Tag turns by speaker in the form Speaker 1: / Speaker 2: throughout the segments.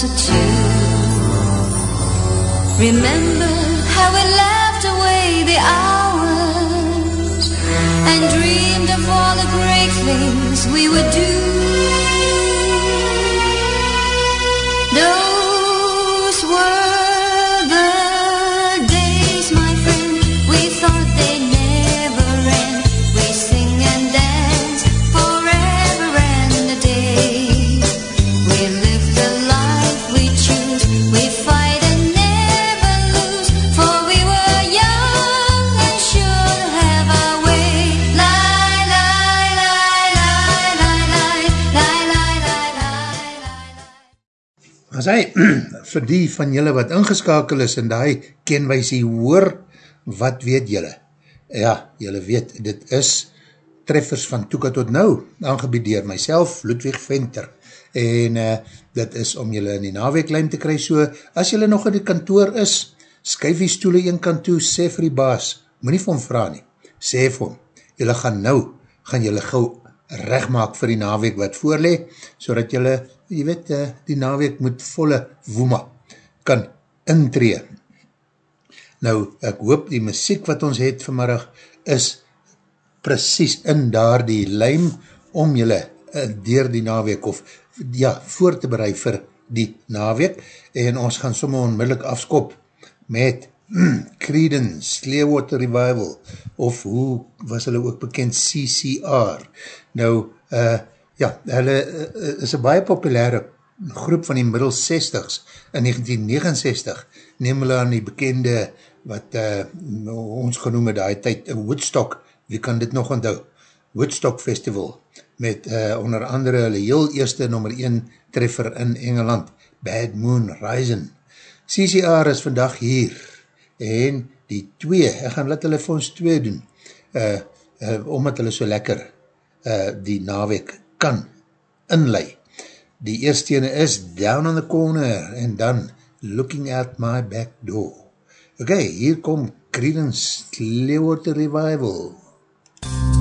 Speaker 1: closer to.
Speaker 2: Remember. Vir die van julle wat ingeskakel is en die kenwijsie hoor, wat weet julle? Ja, julle weet, dit is treffers van Toeka tot nou, aangebied dier myself, Ludwig Venter, en uh, dit is om julle in die naweeklijn te kry, so as julle nog in die kantoor is, skuif die stoele een kant toe, sê vir die baas, moet nie vir hom vraag nie, sê vir hom, julle gaan nou, gaan julle gauw rechtmaak vir die naweek wat voorlee, so dat julle, jy weet, uh, die naweek moet volle woema kan intree. Nou, ek hoop die muziek wat ons het vanmiddag is precies in daar die lijm om julle uh, dier die naweek of ja, voor te bereid vir die naweek en ons gaan somme onmiddellik afskop met Credence, Clearwater Revival of hoe was hulle ook bekend CCR. Nou, uh, ja, hulle uh, is een baie populaire groep van die middel 60s in 1969 neem hulle aan die bekende wat uh, ons genoem het die in Woodstock, wie kan dit nog onthou? Woodstock Festival met uh, onder andere hulle heel eerste nummer 1 treffer in Engeland, Bad Moon Rising. CCR is vandag hier en die twee, ek gaan let hulle vir ons twee doen, uh, uh, omdat hulle so lekker uh, die naweek kan inlei. Die eerste ene is Down on the Corner en dan Looking at my back door. Ok, hier kom Credence Clearwater Revival.
Speaker 3: Early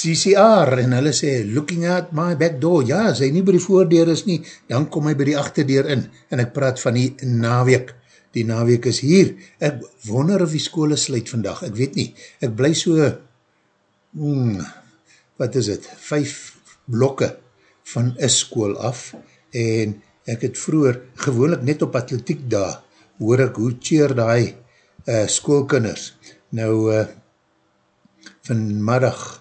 Speaker 2: CCR en hulle sê, looking out my back door, ja, as hy nie by die voordeur is nie, dan kom hy by die achterdeur in, en ek praat van die naweek, die naweek is hier, ek wonder of die skole sluit vandag, ek weet nie, ek bly so, hmm, wat is het, vijf blokke van een school af, en ek het vroeger, gewoonlik net op atletiek daar, hoor ek hoe cheer die uh, schoolkinders, nou, uh, vanmiddag,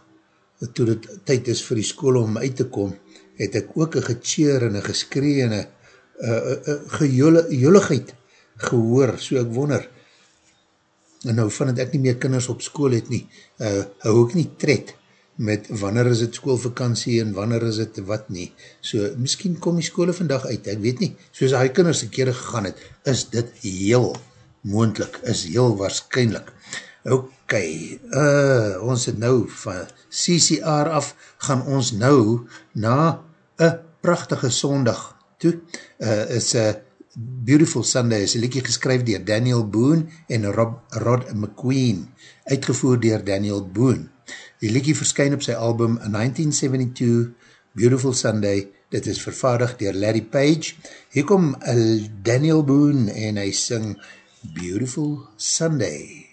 Speaker 2: toe dit tyd is vir die school om uit te kom, het ek ook een gecheer en een geskree en een uh, uh, gejoligheid gehoor, so ek wonder, en nou van het ek nie meer kinders op school het nie, uh, hou ek nie tred met wanneer is het schoolvakantie en wanneer is het wat nie, so miskien kom die skole vandag uit, ek weet nie, soos hy kinders een keer gegaan het, is dit heel moendlik, is heel waarschijnlijk. Ok, uh, ons het nou van CCR af, gaan ons nou na een prachtige sondag toe, uh, is a Beautiful Sunday, is een liedje geskryf dier Daniel Boone en Rob, Rod McQueen, uitgevoer dier Daniel Boone. Die liedje verskyn op sy album 1972, Beautiful Sunday, dit is vervaardig dier Larry Page. Hier kom uh, Daniel Boone en hy sing Beautiful Sunday.
Speaker 4: Sunday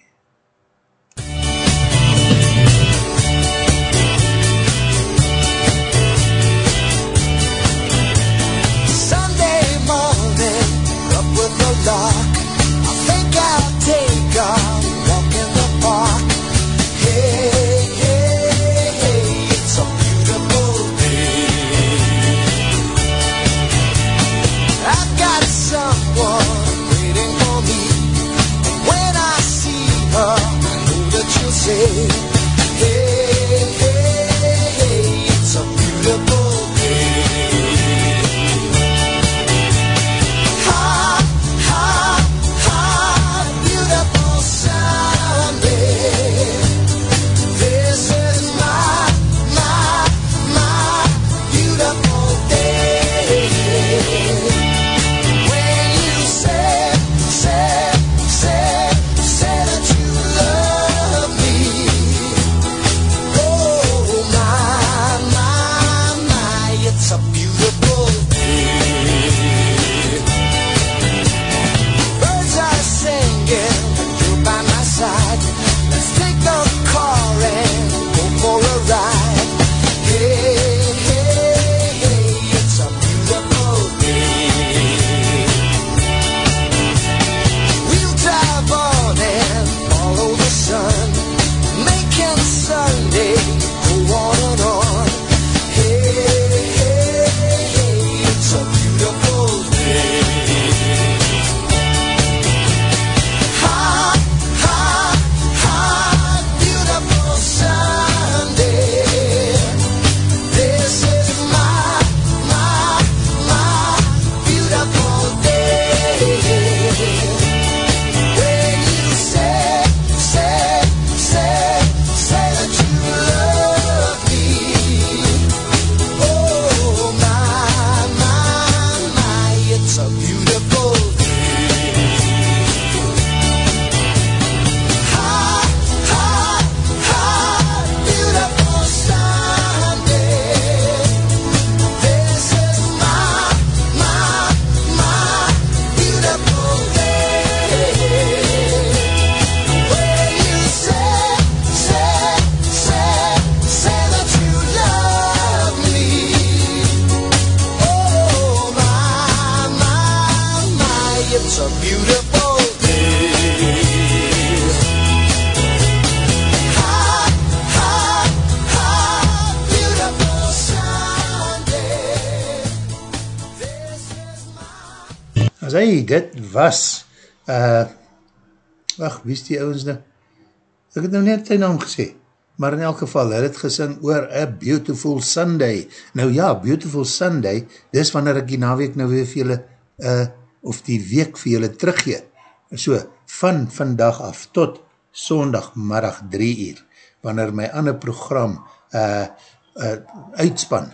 Speaker 2: was, uh, wacht, wie is die ouwens nou? Ek het nou net sy naam gesê, maar in elk geval, hy het gesing oor A Beautiful Sunday. Nou ja, Beautiful Sunday, dis wanneer ek die naweek nou weer vir julle, uh, of die week vir julle teruggee. So, van vandag af tot sondagmiddag 3 uur, wanneer my ander program uh, uh, uitspan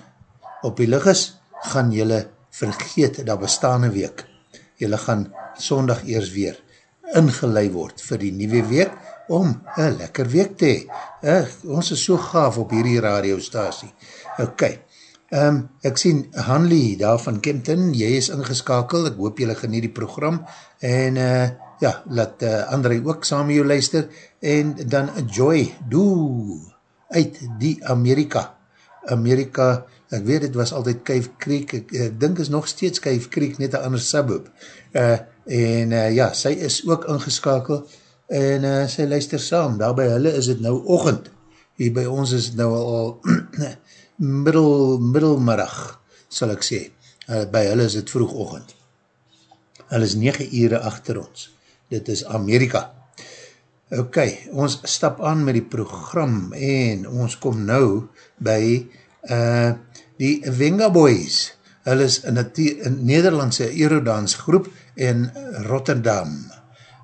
Speaker 2: op die lig is, gaan julle vergeet dat bestaande week. Julle gaan sondag eers weer ingelei word vir die nieuwe week om een lekker week te hee. Uh, ons is so gaaf op hierdie radiostasie. Ok, um, ek sien Hanley daar van Kempton, jy is ingeskakel, ek hoop jylle geniet die program en uh, ja, laat uh, André ook saam jou luister en dan Joy, doe uit die Amerika. Amerika, ek weet het was altyd Cave Creek, ek, ek dink is nog steeds Cave Creek, net een ander suburb. Uh, en uh, ja, sy is ook ingeskakel en uh, sy luister saam, daar by hulle is het nou ochend, hier by ons is het nou al middel, middelmiddag, sal ek sê, uh, by hulle is het vroeg ochend. Hulle is 9 ure achter ons, dit is Amerika. Ok, ons stap aan met die program en ons kom nou by uh, die Venga Boys. Hulle is een, een Nederlandse aerodans groep in Rotterdam.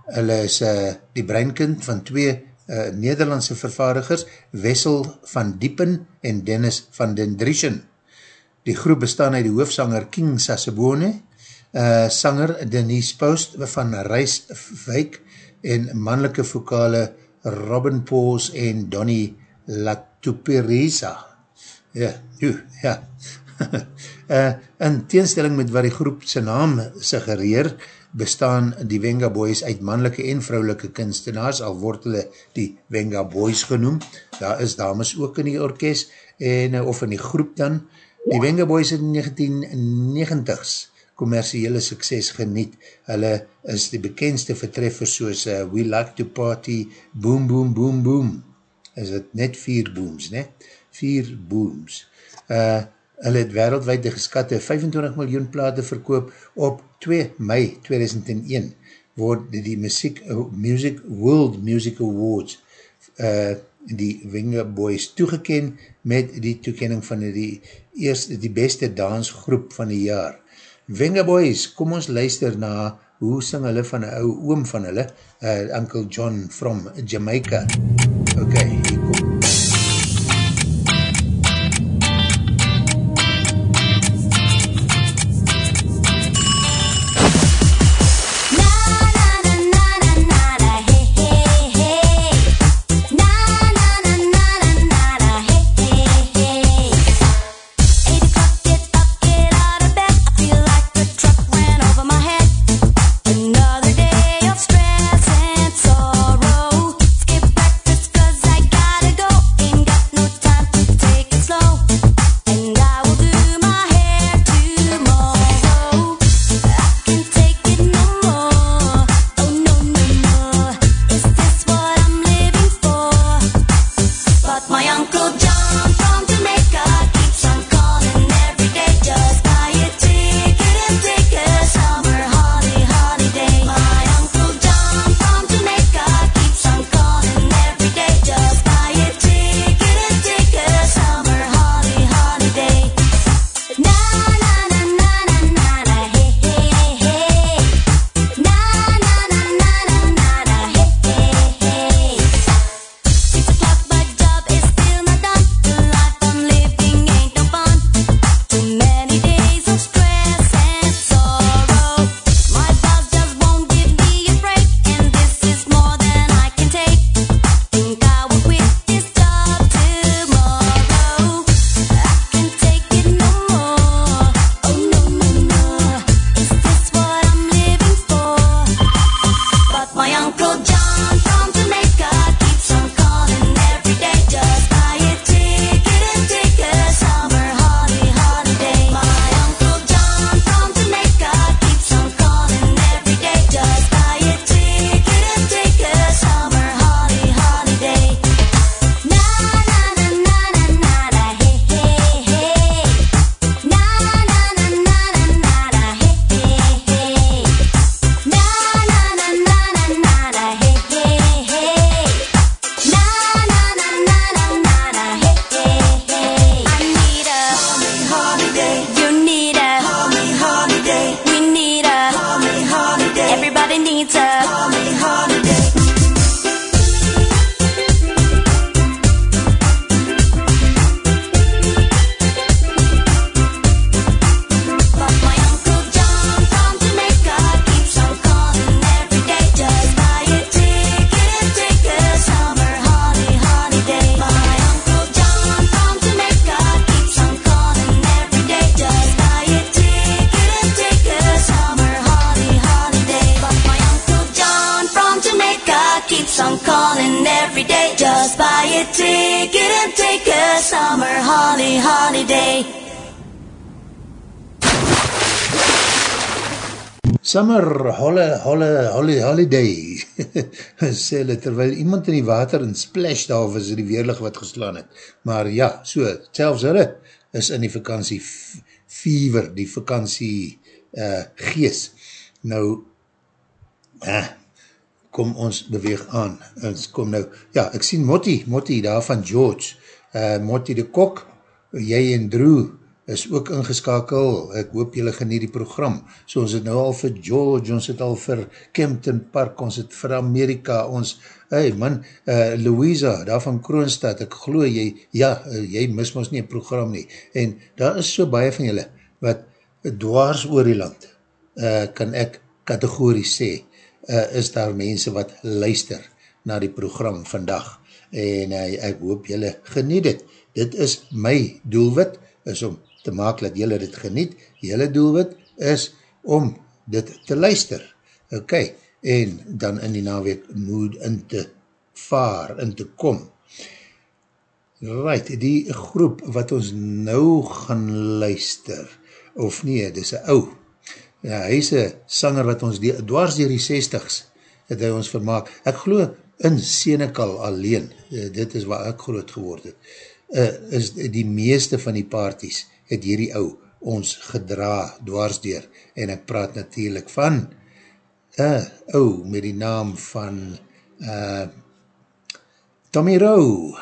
Speaker 2: Hulle is uh, die breinkind van twee uh, Nederlandse vervaardigers, Wessel van Diepen en Dennis van den Drieschen. Die groep bestaan uit die hoofsanger King Sassebone, uh, sanger Denise Post van Rijswijk en mannelike vokale Robin Poos en Donnie Latupereza. Ja, ju, ja. uh, in teenstelling met wat die groep sy naam suggereer, bestaan die Venga Boys uit mannelike en vrouwelike kunstenaars, al word hulle die Venga Boys genoem. Daar is dames ook in die orkest, en, uh, of in die groep dan. Die Venga Boys in 1990s commerciële sukses geniet. Hulle is die bekendste vertreffers soos uh, We Like to Party, Boom Boom Boom Boom. Is het net vier booms, ne? Vier booms. Uh, hulle het wereldwijd de geskatte 25 miljoen plate verkoop op 2 mei 2001 word die Music, Music World Music Awards uh, die Winger Boys toegeken met die toekenning van die, eerste, die beste dansgroep van die jaar. Venga Boys, kom ons luister na hoe sing hulle van een ou oom van hulle, uh, Uncle John from Jamaica. Ok, hier sê hulle, terwyl iemand in die water in splash daar was die weerlig wat geslaan het. Maar ja, so, selfs hulle is in die vakantie fever, die vakantie uh, gees. Nou, uh, kom ons beweeg aan. Ons kom nou, ja, ek sien Motti, Motti daar van George, uh, Motti de Kok, jy en Drew is ook ingeskakel, ek hoop jylle geniet die program, so ons het nou al vir George, ons het al vir Kempton Park, ons het vir Amerika, ons, hey man, uh, Louisa, daar van Kroonstad, ek glo jy, ja, uh, jy mis ons nie een program nie, en daar is so baie van jylle, wat dwars oor die land, uh, kan ek kategorie sê, uh, is daar mense wat luister na die program vandag, en uh, ek hoop jylle geniet het, dit is my doelwit, is om te maak dat jylle dit geniet, jylle doelwit is om dit te luister, ok, en dan in die naweek moed in te vaar, in te kom. Right, die groep wat ons nou gaan luister, of nie, dit is een ou, ja, hy is een sanger wat ons die, dwars dier die 60s, het hy ons vermaak, ek glo in Senekal alleen, uh, dit is waar ek groot geword het, uh, is die meeste van die parties, het hierdie ou ons gedra dwars dier, en ek praat natuurlijk van, uh, ou met die naam van uh, Tommy Rowe,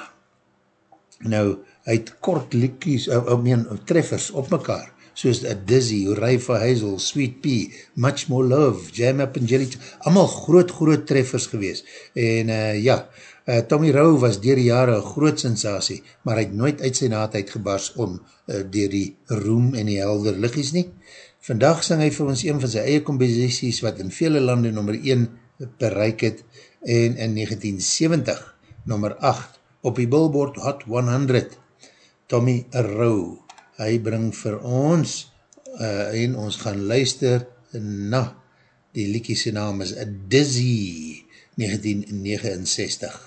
Speaker 2: nou, hy het kort liekies, uh, uh, meen, treffers op mekaar, soos A Dizzy, for Hazel, Sweet Pea, Much More Love, Jam Up and Jelly, allemaal groot, groot treffers gewees, en uh, ja, Tommy Rowe was dier die jare een groot sensatie, maar hy het nooit uit sy naad uitgebars om uh, dier die roem en die helder liggies nie. Vandaag sang hy vir ons een van sy eie composities wat in vele lande nummer 1 bereik het en in 1970 nummer 8 op die Billboard Hot 100 Tommy Rowe hy bring vir ons uh, en ons gaan luister na die liekie sy naam is Dizzy 1969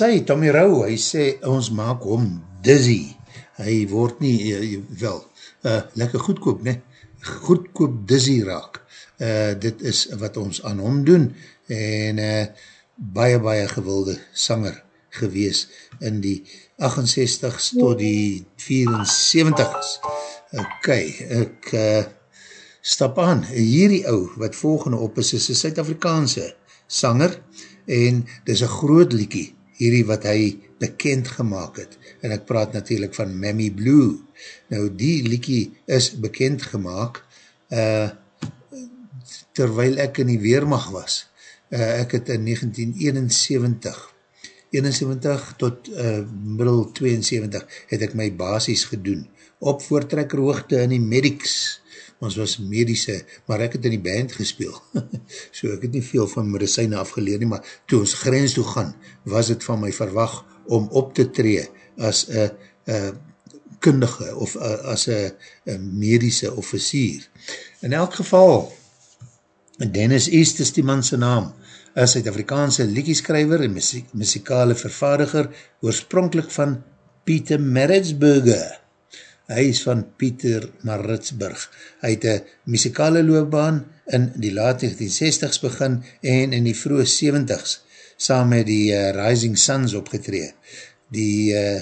Speaker 4: is
Speaker 2: hy, Tommy Rau, hy sê, ons maak hom dizzy. Hy word nie, uh, wel, uh, lekker goedkoop, ne? Goedkoop dizzy raak. Uh, dit is wat ons aan hom doen, en uh, baie, baie gewilde sanger gewees in die 68s tot die 74s. Ok, ek uh, stap aan. Hierdie ou, wat volgende op is, is een Suid-Afrikaanse sanger, en dit is een groot liekie, hierdie wat hy bekend gemaakt het, en ek praat natuurlijk van Mammy Blue. Nou die liekie is bekend gemaakt, uh, terwyl ek in die Weermacht was. Uh, ek het in 1971, 71 tot uh, middel 72, het ek my basis gedoen, op voortrekkerhoogte in die medics, ons was medische, maar ek het in die band gespeel, so ek het nie veel van medicijne afgeleer nie, maar toe ons grens toe gaan, was het van my verwag om op te tree as een kundige of a, as een medische officier. In elk geval, Dennis East is die manse naam, een Suid-Afrikaanse liedjeskrijver en muzikale vervaardiger, oorspronkelijk van Pieter Maritzburger, hy is van Pieter Maritzburg. Hy het een muzikale loopbaan in die laat 1960s begin en in die vroege 70s saam met die uh, Rising Suns opgetree. Die uh,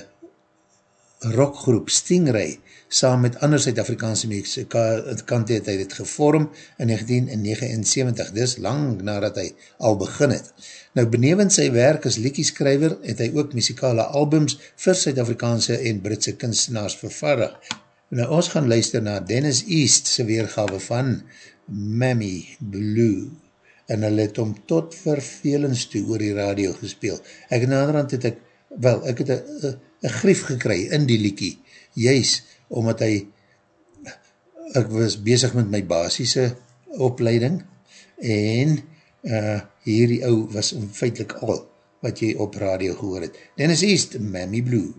Speaker 2: rockgroep Stingray saam met ander Suid-Afrikaanse muzikante het hy dit gevorm in 1979, dis lang nadat hy al begin het. Nou benevend sy werk as liekieskrijver het hy ook muzikale albums vir Suid-Afrikaanse en Britse kunstenaars vervaardig. Nou ons gaan luister na Dennis East sy weergave van Mammy Blue en hy het om tot vervelens toe oor die radio gespeel. Ek naderhand het ek, wel, ek het een grief gekry in die liekie, juist omdat hy, ek was bezig met my basisse opleiding, en uh, hierdie ou was feitlik al wat jy op radio gehoor het. Dennis East, Mammy Blue.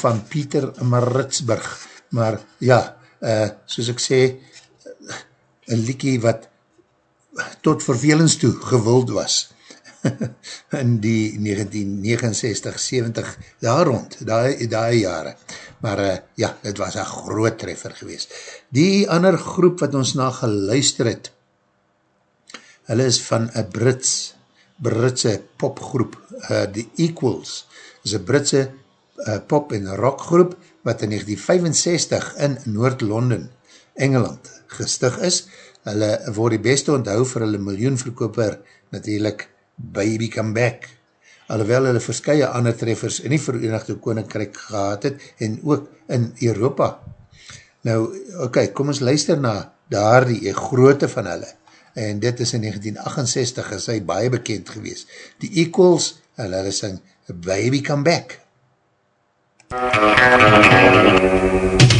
Speaker 2: Van Pieter Maritsburg, maar ja, uh, soos ek sê, een liekie wat tot vervelings toe gewild was, in die 1969, 70, daar rond, die, die jare. Maar uh, ja, het was een groot treffer gewees. Die ander groep wat ons na geluister het, hulle is van een Brits, Britse popgroep, uh, The Equals, is een Britse uh, pop- en rockgroep, wat in 1965 in Noord-Londen, Engeland, gestig is. Hulle word die beste onthou vir hulle miljoenverkoper, natuurlijk Baby Come Back, alhoewel hulle verskye ander treffers in die Verenigde Koninkrijk gehad het, en ook in Europa. Nou, okay, kom ons luister na daar die groote van hulle, en dit is in 1968, is hy baie bekend gewees. Die Equals, hulle sing Baby Come Back. MUZIEK daar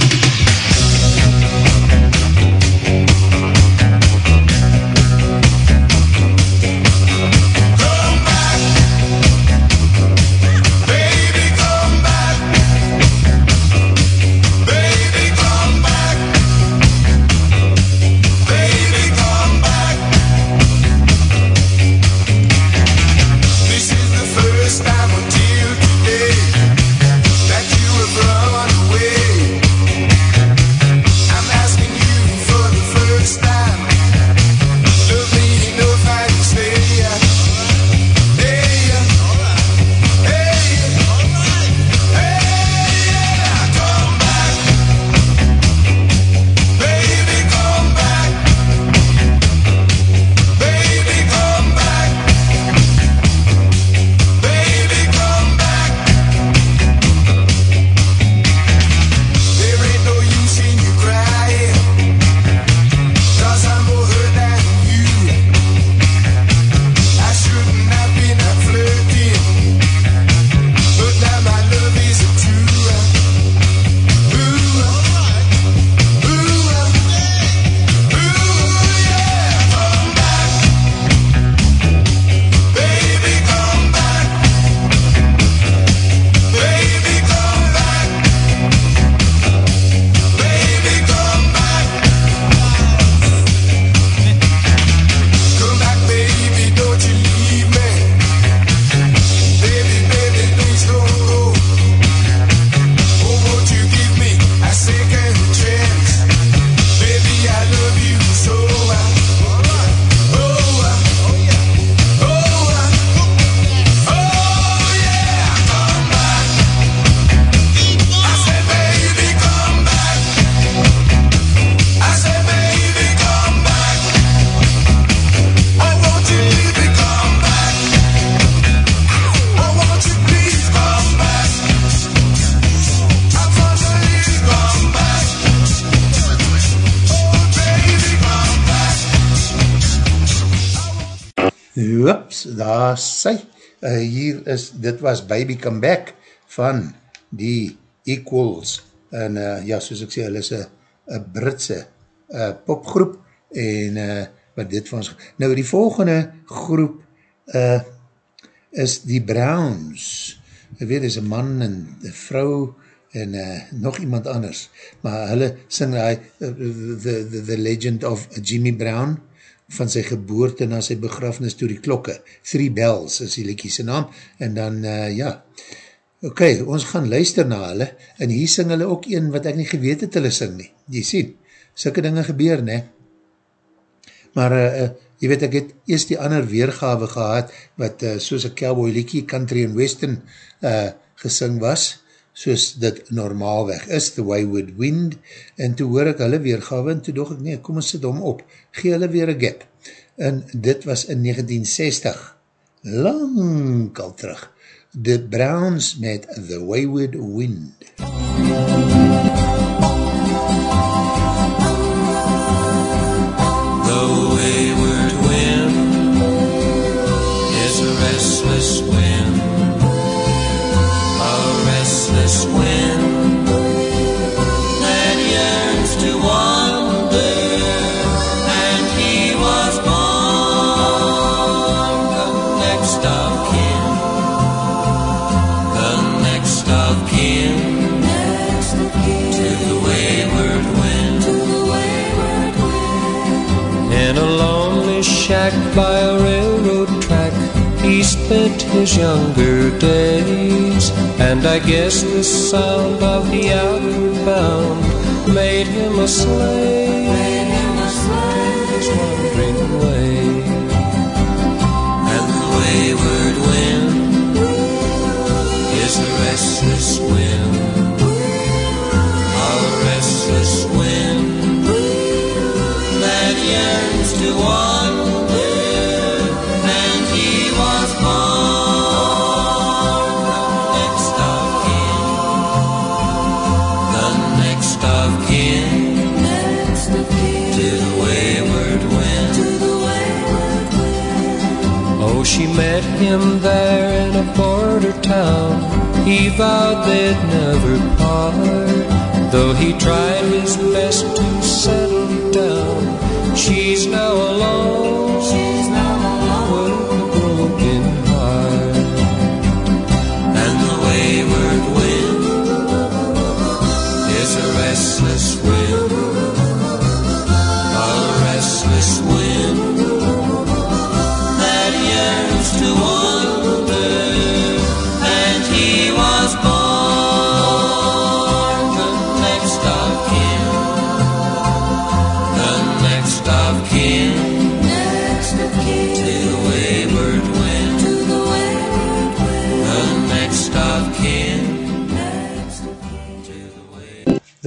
Speaker 2: dit was Baby Come Back van die Equals, en uh, ja, soos ek sê, hulle is een Britse uh, popgroep, en uh, wat dit van ons, nou die volgende groep uh, is die Browns, ek weet, is een man en een vrou, en uh, nog iemand anders, maar hulle sing uh, the, the, the Legend of Jimmy Brown, van sy geboorte na sy begrafnis toe die klokke. Three Bells is die liekie sy naam. En dan, uh, ja, ok, ons gaan luister na hulle, en hier sing hulle ook een wat ek nie geweet het hulle sing nie. Die sien, sulke dinge gebeur, ne? Maar, uh, uh, jy weet, ek het eerst die ander weergave gehad, wat uh, soos een cowboy liekie, country and western, uh, gesing was, soos dit normaalweg is, The Wayward Wind, en toe hoor ek hulle weergawe, en toe doog ek, nee, kom ons sit om op, gee hulle weer een gap, en dit was in 1960, lang al terug, The Browns met The Wayward Wind.
Speaker 5: The shack by a railroad track he spent his younger days. And I guess the sound of the outward bound made him a slave. Made him a to his wandering way. She met him there in a border town. He vowed they'd never part, though he tried his best to settle down. She's now alone.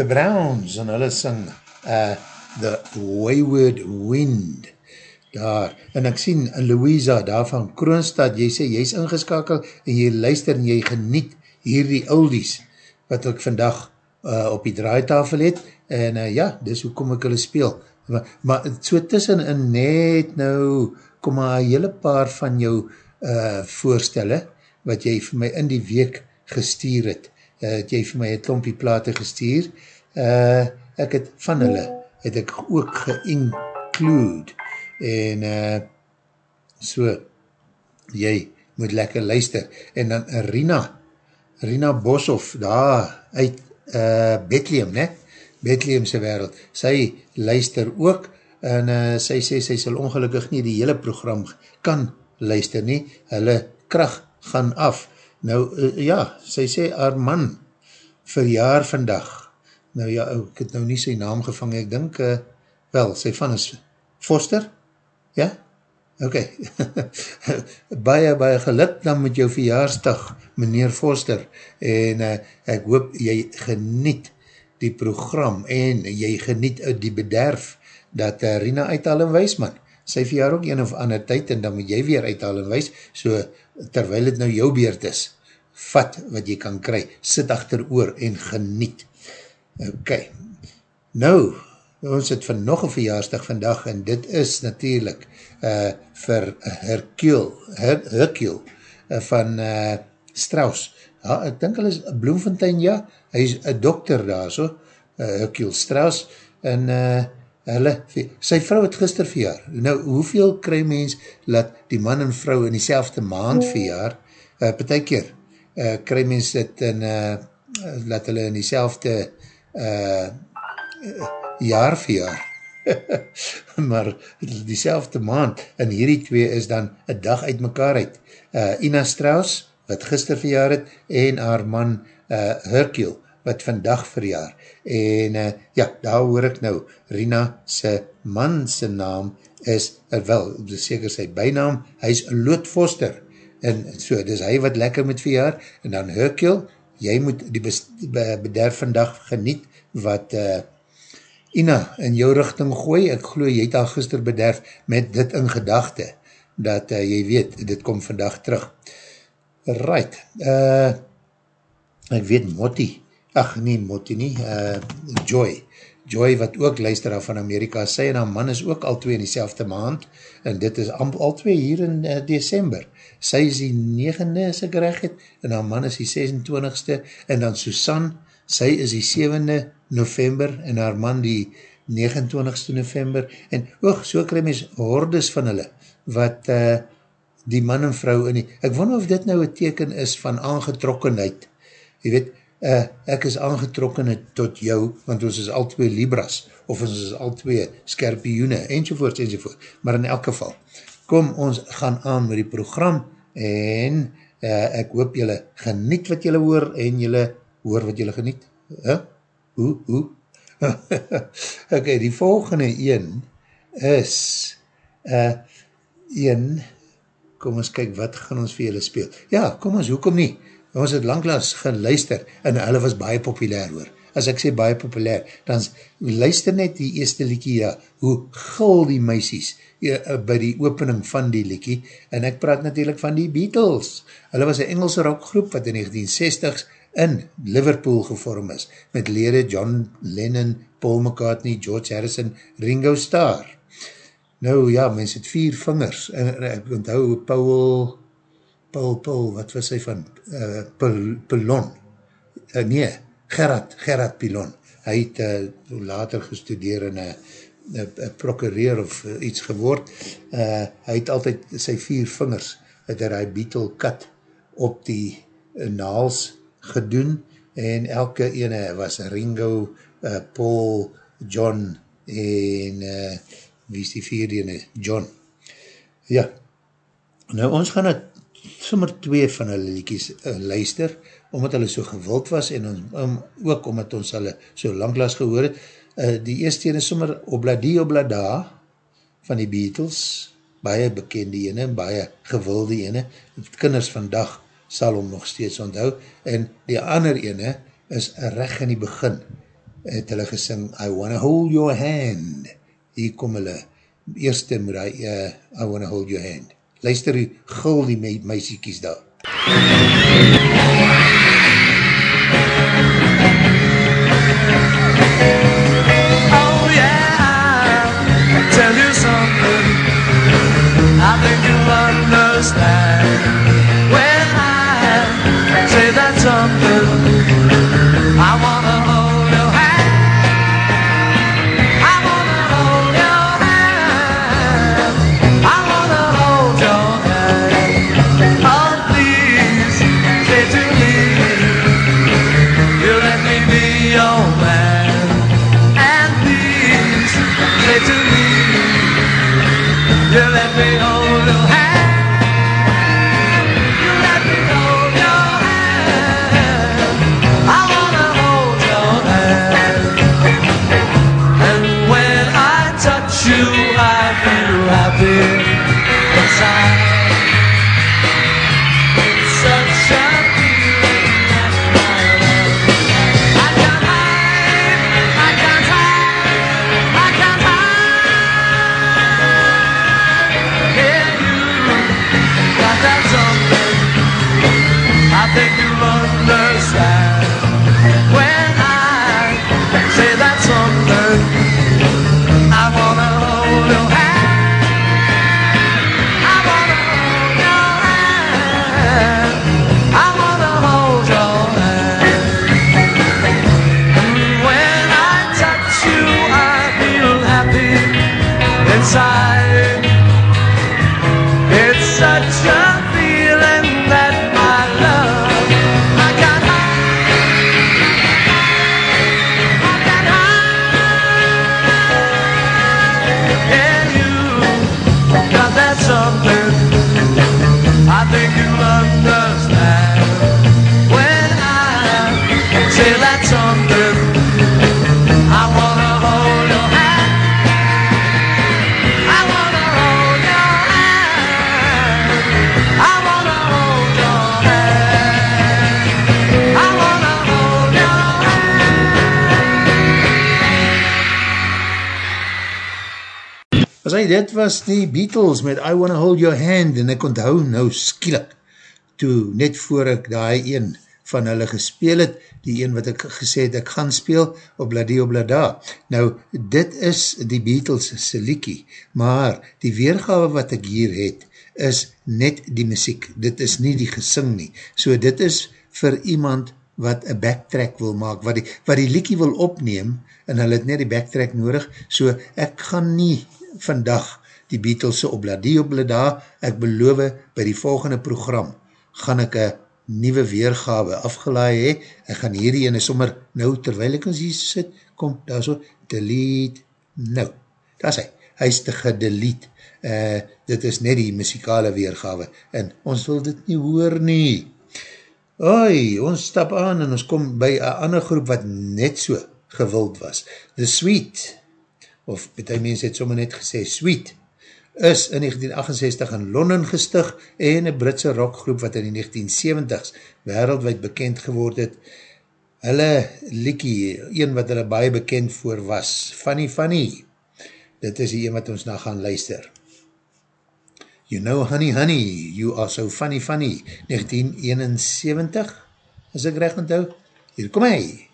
Speaker 5: The
Speaker 2: Browns en hulle sing uh, The Wayward Wind. Daar, en ek sien Louisa daar van Kroonstad, jy sê jy is ingeskakel en jy luister en jy geniet hierdie oldies wat ek vandag uh, op die draaitafel het. En uh, ja, dis hoe kom ek hulle speel. Maar, maar so tussen in net nou kom maar hele paar van jou uh, voorstelle wat jy vir my in die week gestuur het. Uh, het jy vir my een klompie plate gestuur uh, ek het van hulle het ek ook ge-include en uh, so jy moet lekker luister. En dan Rina Rina Boshoff daar uit uh, Bethlehem ne? Bethlehemse wereld. Sy luister ook en uh, sy sê sy sal ongelukkig nie die hele program kan luister nie, hulle kracht gaan af. Nou uh, ja, sy sê haar man verjaar vandag nou ja, ek het nou nie sy naam gevang ek dink, uh, wel, sy van is Foster, ja, ok, baie, baie geluk dan met jou verjaarsdag, meneer Foster, en uh, ek hoop jy geniet die program, en jy geniet uit die bederf, dat uh, Rina uithaal en wees, man, sy verjaar ook een of ander tyd, en dan moet jy weer uithaal en wees, so, terwijl het nou jou beurt is, vat wat jy kan kry, sit achter oor en geniet, Ok, nou, ons het van nog een verjaarsdag vandag en dit is natuurlijk uh, vir Hercule, Her Hercule uh, van uh, Strauss. Ja, ek dink hy is Bloemfontein, ja, hy is een dokter daar so, uh, Hercule Strauss, en uh, hulle, sy vrou het gister verjaar. Nou, hoeveel kry mens dat die man en vrou in die selfde maand verjaar, uh, partijkeer, uh, kry mens dit in, uh, dat hulle in die selfde uh, jaar vir jaar. maar die selfde maand, en hierdie twee is dan een dag uit mekaar uit. Uh, Ina Strauss, wat gister verjaar het, en haar man uh, Hercule, wat vandag verjaar. En uh, ja, daar hoor ek nou, Rina sy man sy naam is, uh, wel, seker sy bijnaam, hy is Loot Foster, en so, dis hy wat lekker moet verjaar, en dan Hercule, jy moet die bederf vandag geniet, wat uh, Ina in jou richting gooi, ek glo jy het al gister bederf met dit in gedachte, dat uh, jy weet, dit kom vandag terug. Right, uh, ek weet Motti, ach nie Motti nie, uh, Joy, Joy wat ook luisteraar van Amerika, sy en haar man is ook al twee in die selfde maand, en dit is al, al twee hier in uh, december. Sy is die negende, as ek recht het, en haar man is die 26ste, en dan Susan, sy is die 7de november, en haar man die 29ste november, en oog, so krij mys hordes van hulle, wat uh, die man en vrou in die, ek wonder of dit nou een teken is van aangetrokkenheid, jy weet, uh, ek is aangetrokken tot jou, want ons is al twee Libras, of ons is al twee Skerpioene, enzovoort, enzovoort. Maar in elk geval, kom ons gaan aan met die program, en uh, ek hoop jylle geniet wat jylle hoor, en jylle hoor wat jylle geniet. Huh? Hoe, hoe? ok, die volgende een is uh, een, kom ons kyk, wat gaan ons vir jylle speel? Ja, kom ons, hoekom nie? Ons het langlaas geluister, en hulle was baie populair hoor. As ek sê baie populair, dan luister net die eerste liekie, ja, hoe gul die meisies ja, by die opening van die liekie, en ek praat natuurlijk van die Beatles. Hulle was een Engelse rockgroep wat in 1960s in Liverpool gevorm is, met lede John Lennon, Paul McCartney, George Harrison, Ringo Starr. Nou ja, mens het vier vingers, en ek onthou Paul, Paul, Paul, wat was hy van? Uh, Pilon. Uh, nee, Gerard, Gerard Pilon. Hy het uh, later gestudeer in een prokureur of uh, iets geword. Uh, hy het altyd sy vier vingers, het hy beetle kat op die uh, naals gedoen en elke ene was Ringo, uh, Paul, John en uh, wie is die vierde ene? John. Ja, nou ons gaan het sommer twee van hulle liedjes uh, luister, omdat hulle so gewild was en ons, um, ook omdat ons hulle so langlaas gehoor het. Uh, die eerste ene is sommer Obladi Oblada van die Beatles, baie bekende ene, baie gewilde ene, kinders vandag sal hom nog steeds onthou, en die ander ene is recht in die begin, het hulle gesing, I wanna hold your hand, hier kom hulle, eerste moet hy, uh, I wanna hold your hand, luister die gul die me meisiekies daar.
Speaker 6: Oh yeah, I'll tell you something. I think you'll understand
Speaker 2: was die Beatles met I Wanna Hold Your Hand en ek onthou nou skielik toe net voor ek daai een van hulle gespeel het, die een wat ek gesê het ek gaan speel, Obladi Oblada. Nou, dit is die Beatles se liekie, maar die weergawe wat ek hier het, is net die muziek, dit is nie die gesing nie. So dit is vir iemand wat een backtrack wil maak, wat die, wat die liekie wil opneem, en hulle het net die backtrack nodig, so ek gaan nie vandag die Beatles se Obladi Oblada, ek beloof by die volgende program, gaan ek een nieuwe weergawe afgelaai he, ek gaan hierdie ene sommer nou, terwijl ek ons hier sit, kom, daar so, delete, nou, daar is hy, hy is te gedelete, uh, dit is net die muzikale weergawe, en ons wil dit nie hoor nie, oi, ons stap aan, en ons kom by een ander groep wat net so gewild was, The Sweet, of betu mens het sommer net gesê, Sweet, is in 1968 in Londen gestig en een Britse rockgroep wat in die 1970s wereldwijd bekend geword het. Hulle liekie, een wat hulle baie bekend voor was, Funny Funny. Dit is die een wat ons na gaan luister. You know honey honey, you are so funny funny. 1971, is ek recht onthou? Hier kom hy.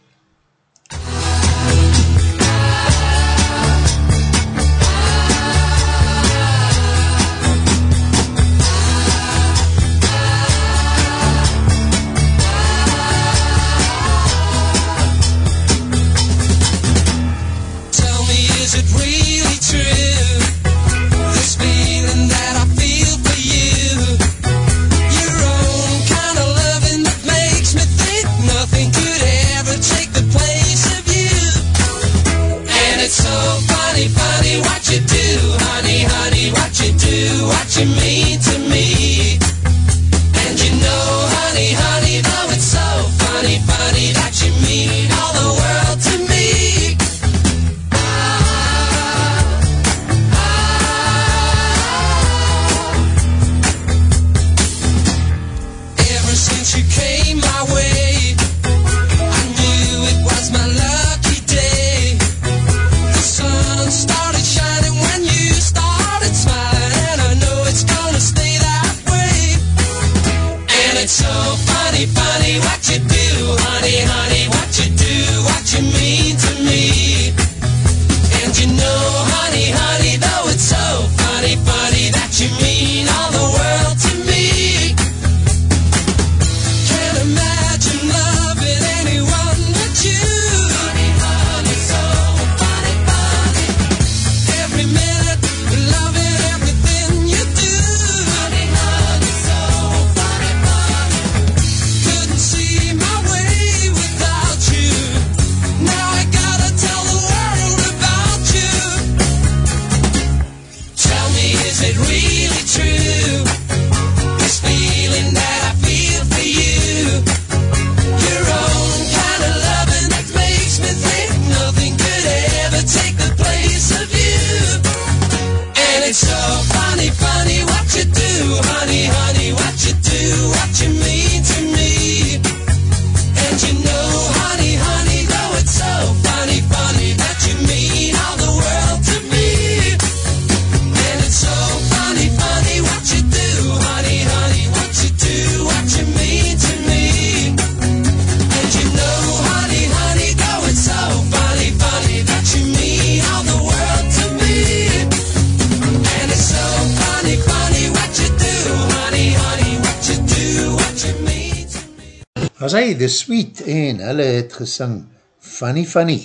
Speaker 2: Gesing Funny Funny.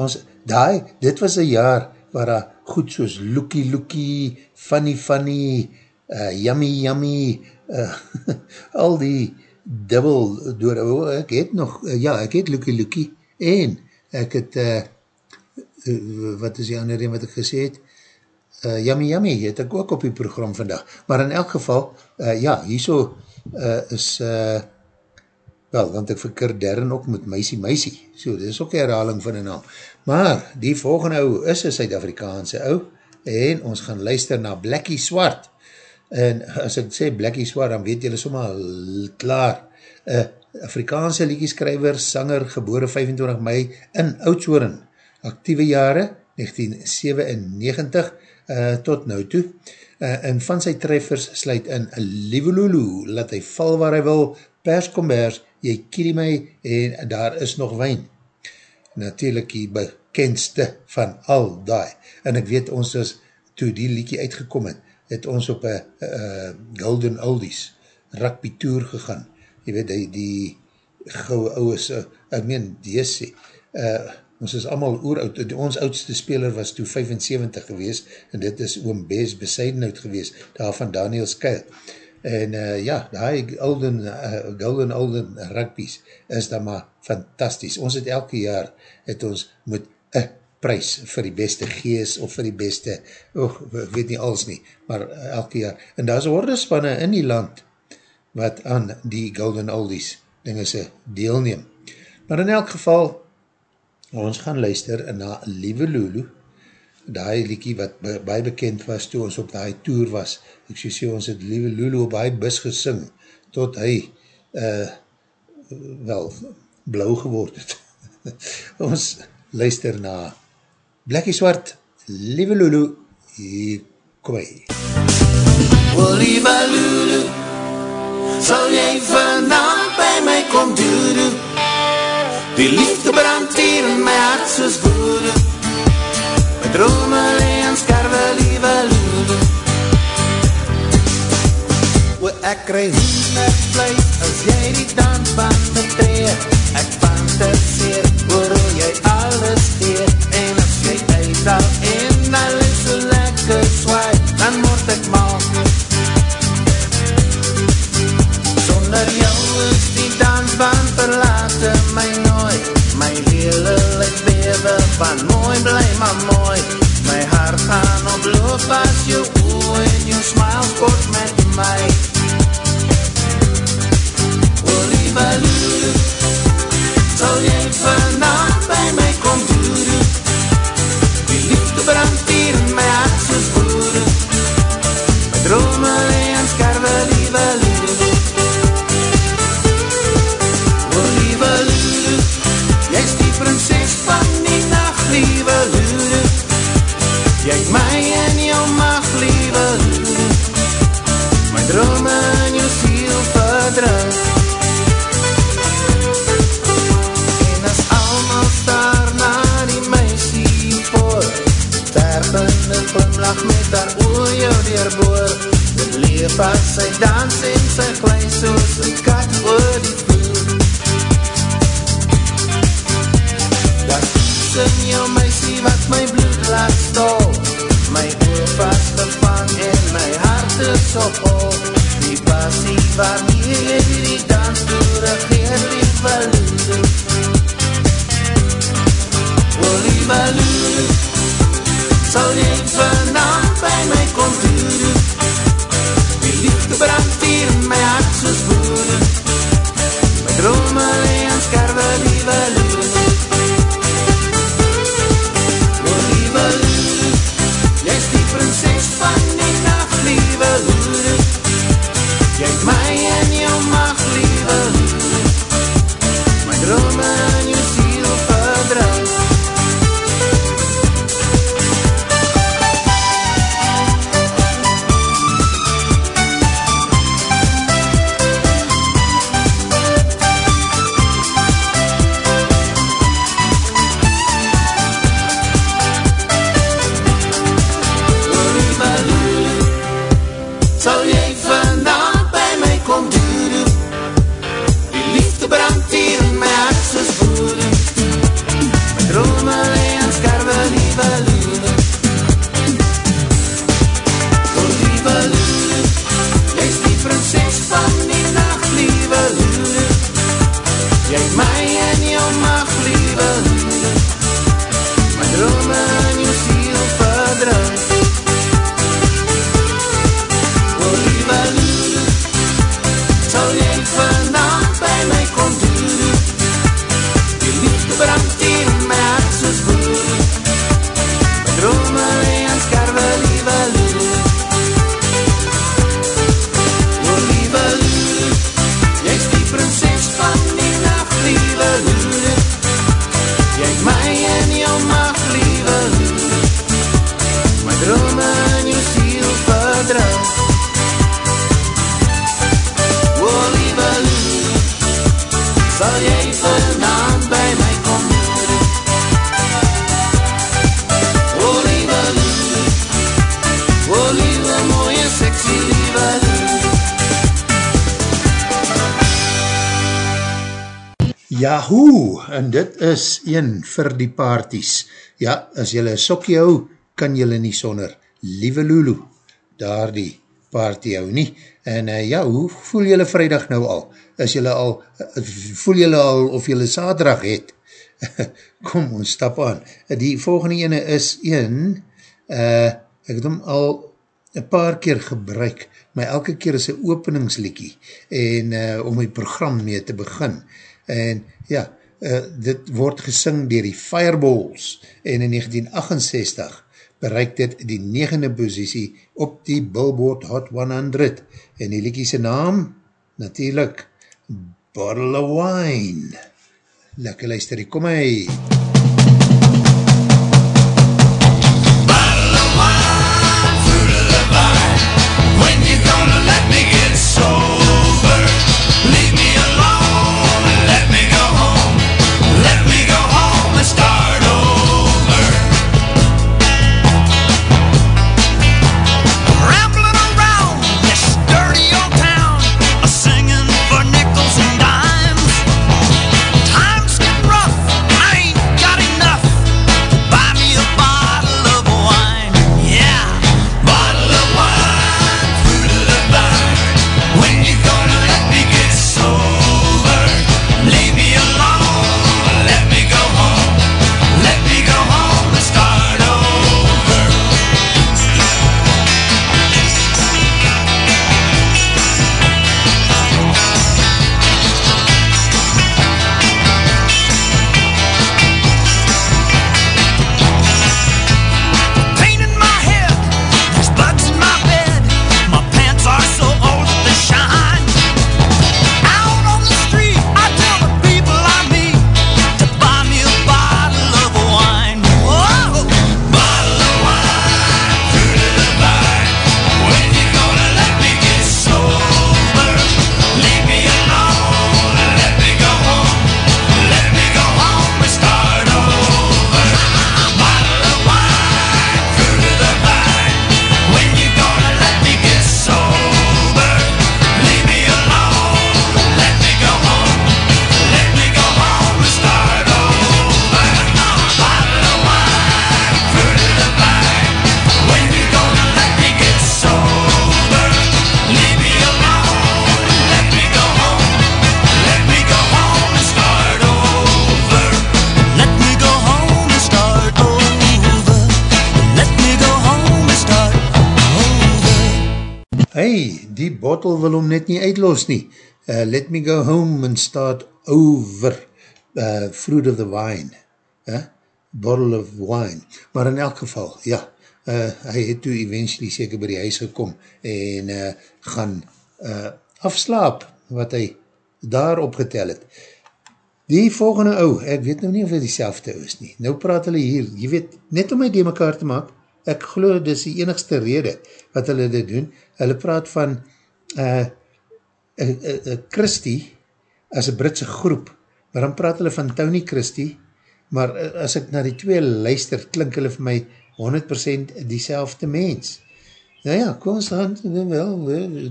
Speaker 2: Ons, daai, dit was een jaar waar daar goed soos Lookie Lookie, Funny Funny, uh, Yummy Yummy, uh, al die dubbel door, oh, ek het nog, uh, ja, ek het Lookie Lookie, en ek het, uh, uh, wat is die ander een wat ek gesê het, uh, Yummy Yummy het ek ook op die program vandag, maar in elk geval, uh, ja, hierso uh, is, uh, wel, want ek verkeer Darren ook met Meisie Meisie, so, dit is ook een herhaling van een naam, maar die volgende ou is een Suid-Afrikaanse ou, en ons gaan luister na Blackie Swart, en as ek sê Blackie Swart, dan weet julle sommer al klaar, uh, Afrikaanse liedjeskrijver, sanger, gebore 25 mei in Oudtshoorn, actieve jare, 1997 uh, tot nou toe, uh, en van sy treffers sluit in Livelulu, laat hy val waar hy wil, pers kombers, jy kierie my, en daar is nog wijn. Natuurlijk die bekendste van al die, en ek weet ons is, toe die liedje uitgekom het, het ons op een uh, Golden Oldies rugby tour gegaan, jy weet die, die gouwe ouwe, uh, ek meen, die is, uh, ons is allemaal oeroud, ons oudste speler was toe 75 gewees, en dit is oom Bes Besuidenhout gewees, daar van Daniel Skeil. En uh, ja, die Golden, uh, Golden Olden rugbies is dan maar fantastisch. Ons het elke jaar, het ons moet een prijs vir die beste gees of vir die beste, oh, ek weet nie alles nie, maar uh, elke jaar. En daar is ordespanne in die land wat aan die Golden Oldies dinge se deelneem. Maar in elk geval, ons gaan luister na Lieve Lulu, die liekie wat baie bekend was toe ons op die tour was. Ek so sê, ons het Lieve Lulu op die bus gesing, tot hy uh, wel blauw geword het. ons luister na Blakkie Swart, Lieve Lulu, hier kom hy.
Speaker 4: Wel liewe Lulu, sal jy vanavond by my kom doedoe? Die liefde brand hier in my hart soos woede. Leen skarwe liewe Lulu. O ek kry honderd vlei as jy die dansband betree. Ek fantaseer oor hoe jy alles gee en as jy uitdal en alles so lekker swaai, dan word ek mal. Sonder jou is die dansband verlate my nooit My hele lyk bewe van mooi bly maar mooi. My hart gaan op loop as jou oe en jou smile sport met my O lieve Lulu Sal jy vanavond by my kom doedoe Die liefde brand hier in my hart Jy my in jou mag, Lulu. My drome in jou siel verdruk. En as almal staar na die meisie voor, tergende glimlach met haar oor jou deurboor. Dit leef as sy dans en sy glij soos een kat oor die vloer. Dat is in jou meisie wat my bloed laat op Die passie waarmee jy die dans doorgeer lieve Lulu O lieve Lulu Sal jy vanavond by my kom doedoe Die liefde brand hier in my hart soos woede My drome leen skarwe lieve Lulu
Speaker 2: En dit is een vir die parties. Ja, as jylle een sokkie hou, kan jylle nie sonder Lieve Lulu, daar die party hou nie. En uh, ja, hoe voel jylle vrijdag nou al? Is jylle al, uh, voel jylle al of jylle saterdag het? Kom, ons stap aan. Die volgende ene is een, uh, ek het hom al een paar keer gebruik, maar elke keer is een openingslikkie en uh, om die program mee te begin. En ja, uh, dit word gesing dier die Fireballs en in 1968 bereik dit die negende posiesie op die Billboard Hot 100 en die liedjie naam, natuurlijk, Bottle of Wine. Lekker luister, kom hy!
Speaker 7: When
Speaker 2: uitlos nie. Uh, let me go home and start over. Uh, fruit of the wine. Uh, bottle of wine. Maar in elk geval, ja, uh, hy het toe eventually seker by die huis gekom en uh, gaan uh, afslaap wat hy daar opgetel het. Die volgende ou, ek weet nou nie of hy die is nie. Nou praat hulle hier, jy weet, net om my die mekaar te maak, ek geloof dit is die enigste rede wat hulle dit doen. Hulle praat van uh, uh, uh, uh, Christie as een Britse groep, maar dan praat hulle van Tony Christie, maar uh, as ek na die twee luister, klink hulle vir my 100% die selfde mens. Nou ja, kom ons aan, wel,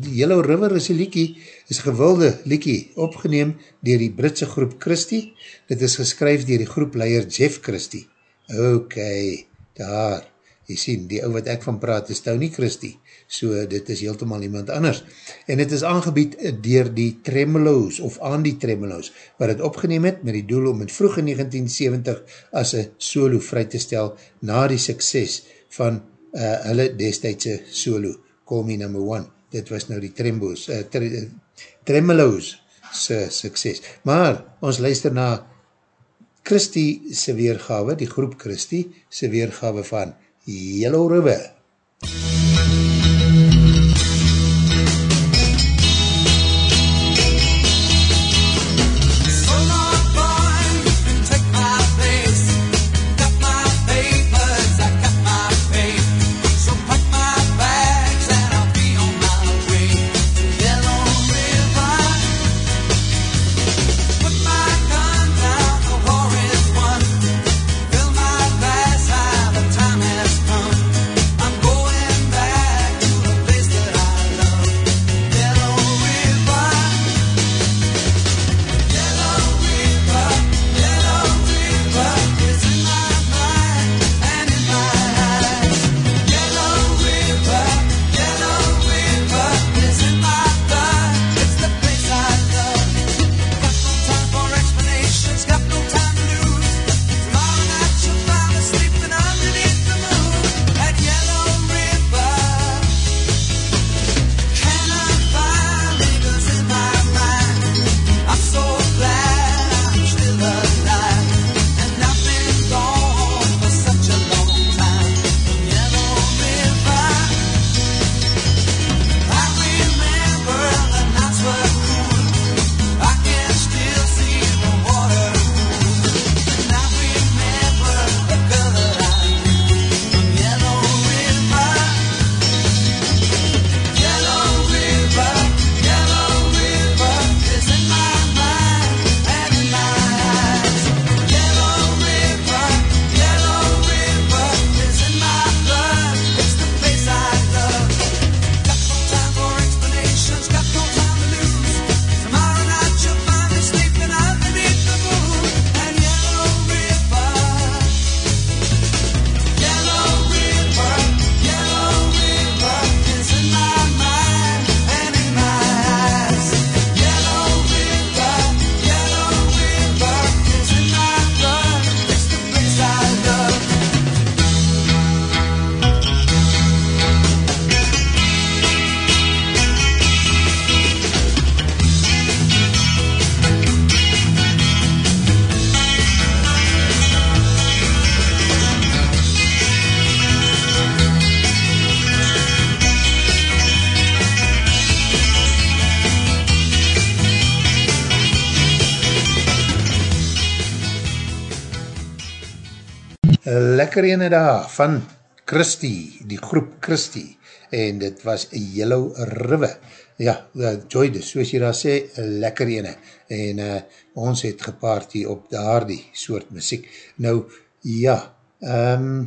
Speaker 2: die Yellow River is een liekie, is een gewilde liekie, opgeneem dier die Britse groep Christie, dit is geskryf dier die groepleier Jeff Christie. Ok, daar, jy sien, die ou wat ek van praat is Tony Christie, so dit is heeltemal iemand anders. En het is aangebied dier die Tremolos, of aan die Tremolos, wat het opgeneem het met die doel om het vroeg in 1970 as een solo vry te stel na die sukses van uh, hulle destijdse solo, Call Me Number One. Dit was nou die Trembos, uh, tre, uh, Tremolos se sukses. Maar ons luister na Christie se weergawe, die groep Christie se weergawe van Yellow River.
Speaker 7: So
Speaker 2: lekker ene daar van Christie, die groep Christie, en dit was Yellow River. Ja, uh, Joy, dus soos jy daar sê, lekker ene, en uh, ons het gepaard hier op daar die soort muziek. Nou, ja, um,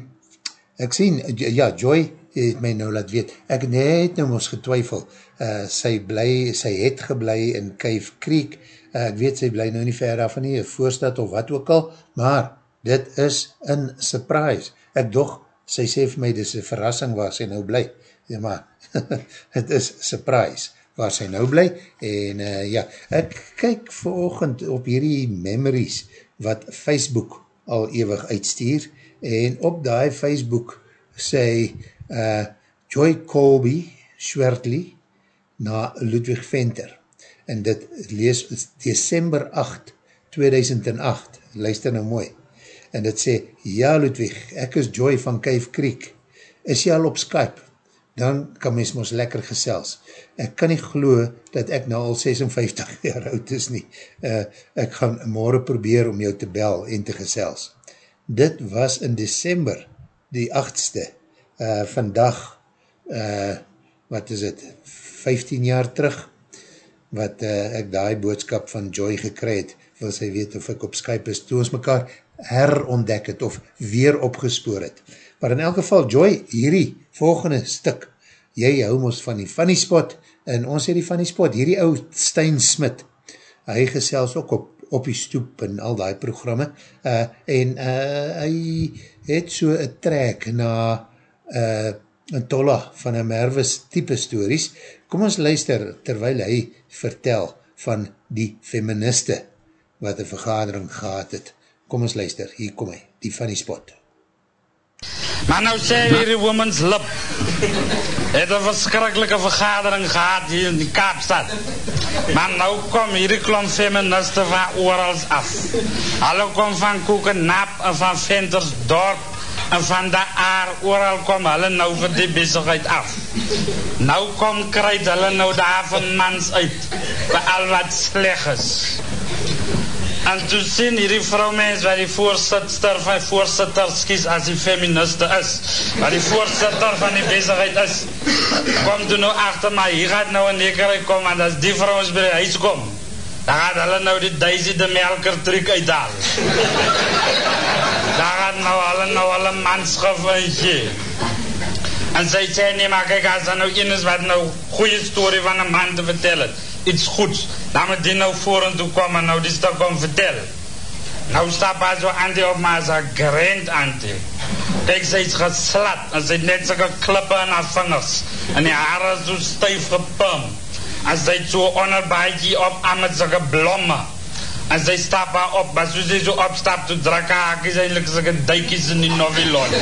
Speaker 2: ek sien, ja, Joy het my nou laat weet, ek het nou ons getwyfel, uh, sy bly, sy het geblei in Cave Creek, uh, ek weet sy bly nou nie ver af nie, voorstad of wat ook al, maar dit is een surprise. Ek doch, sy sê vir my, dit is een verrassing waar sy nou bly. Ja, maar, het is surprise waar sy nou bly, en uh, ja, ek kyk verochend op hierdie memories, wat Facebook al ewig uitstuur, en op die Facebook sê uh, Joy Colby Schwertley na Ludwig Venter, en dit lees December 8, 2008, luister nou mooi, en dit sê, ja Ludwig, ek is Joy van Cave Creek, is jy al op Skype? Dan kan mens ons lekker gesels. Ek kan nie glo dat ek nou al 56 jaar oud is nie. Uh, ek gaan morgen probeer om jou te bel en te gesels. Dit was in december, die 8ste, uh, vandag, uh, wat is het, 15 jaar terug, wat uh, ek die boodskap van Joy gekry het, wil sy weet of ek op Skype is, toe ons mekaar herontdek het of weer opgespoor het. Maar in elk geval, Joy, hierdie volgende stuk, jy hou ons van die funny spot, en ons het die funny spot, hierdie ou Stein Smit, hy gesels ook op, op die stoep en al die programme, uh, en uh, hy het so een trek na uh, een tolla van een Mervis type stories. Kom ons luister, terwyl hy vertel van die feministe, wat een vergadering gehad het. Kom ons luister, hier kom hy, die funny spot.
Speaker 8: Maar nou sê hierdie woman's lip het een verskrikkelijke vergadering gehad hier in die Kaapstad. Maar nou kom hierdie klomp feministe van oorals af. Hulle kom van Koekenap en van Ventersdorp en van de aar, ooral kom hulle nou vir die bezigheid af. Nou kom kruid hulle nou daar van mans uit, vir al wat sleg is. En toe sien hierdie vrouwmens wat die voorzitter van voorzitter skies as die feministe is, wat die voorzitter van die bezigheid is, kom toe nou achter my, hier gaat nou een nekerheid kom, en as die vrouwens by die huis kom, dan gaat hulle nou die Daisy de Melker truc uithaal. Dan gaat nou hulle nou hulle manschap eentje. En sy sê, nee maar kijk, as daar nou een is wat nou goeie story van een man te vertel het, iets goeds, dan moet die nou voor en toe kom en nou die stuk kom vertel. Nou stap hy so antie op my as a grand antie. Kijk, sy is geslat en sy het net soke klippe in haar vingers en die haare is so stuif gepum. En sy het so onderbaadje op aan met soke blomme. En sy stap haar op, maar soos sy so opstap, toe druk haar hakies eindelijk soke duikies in die novilon.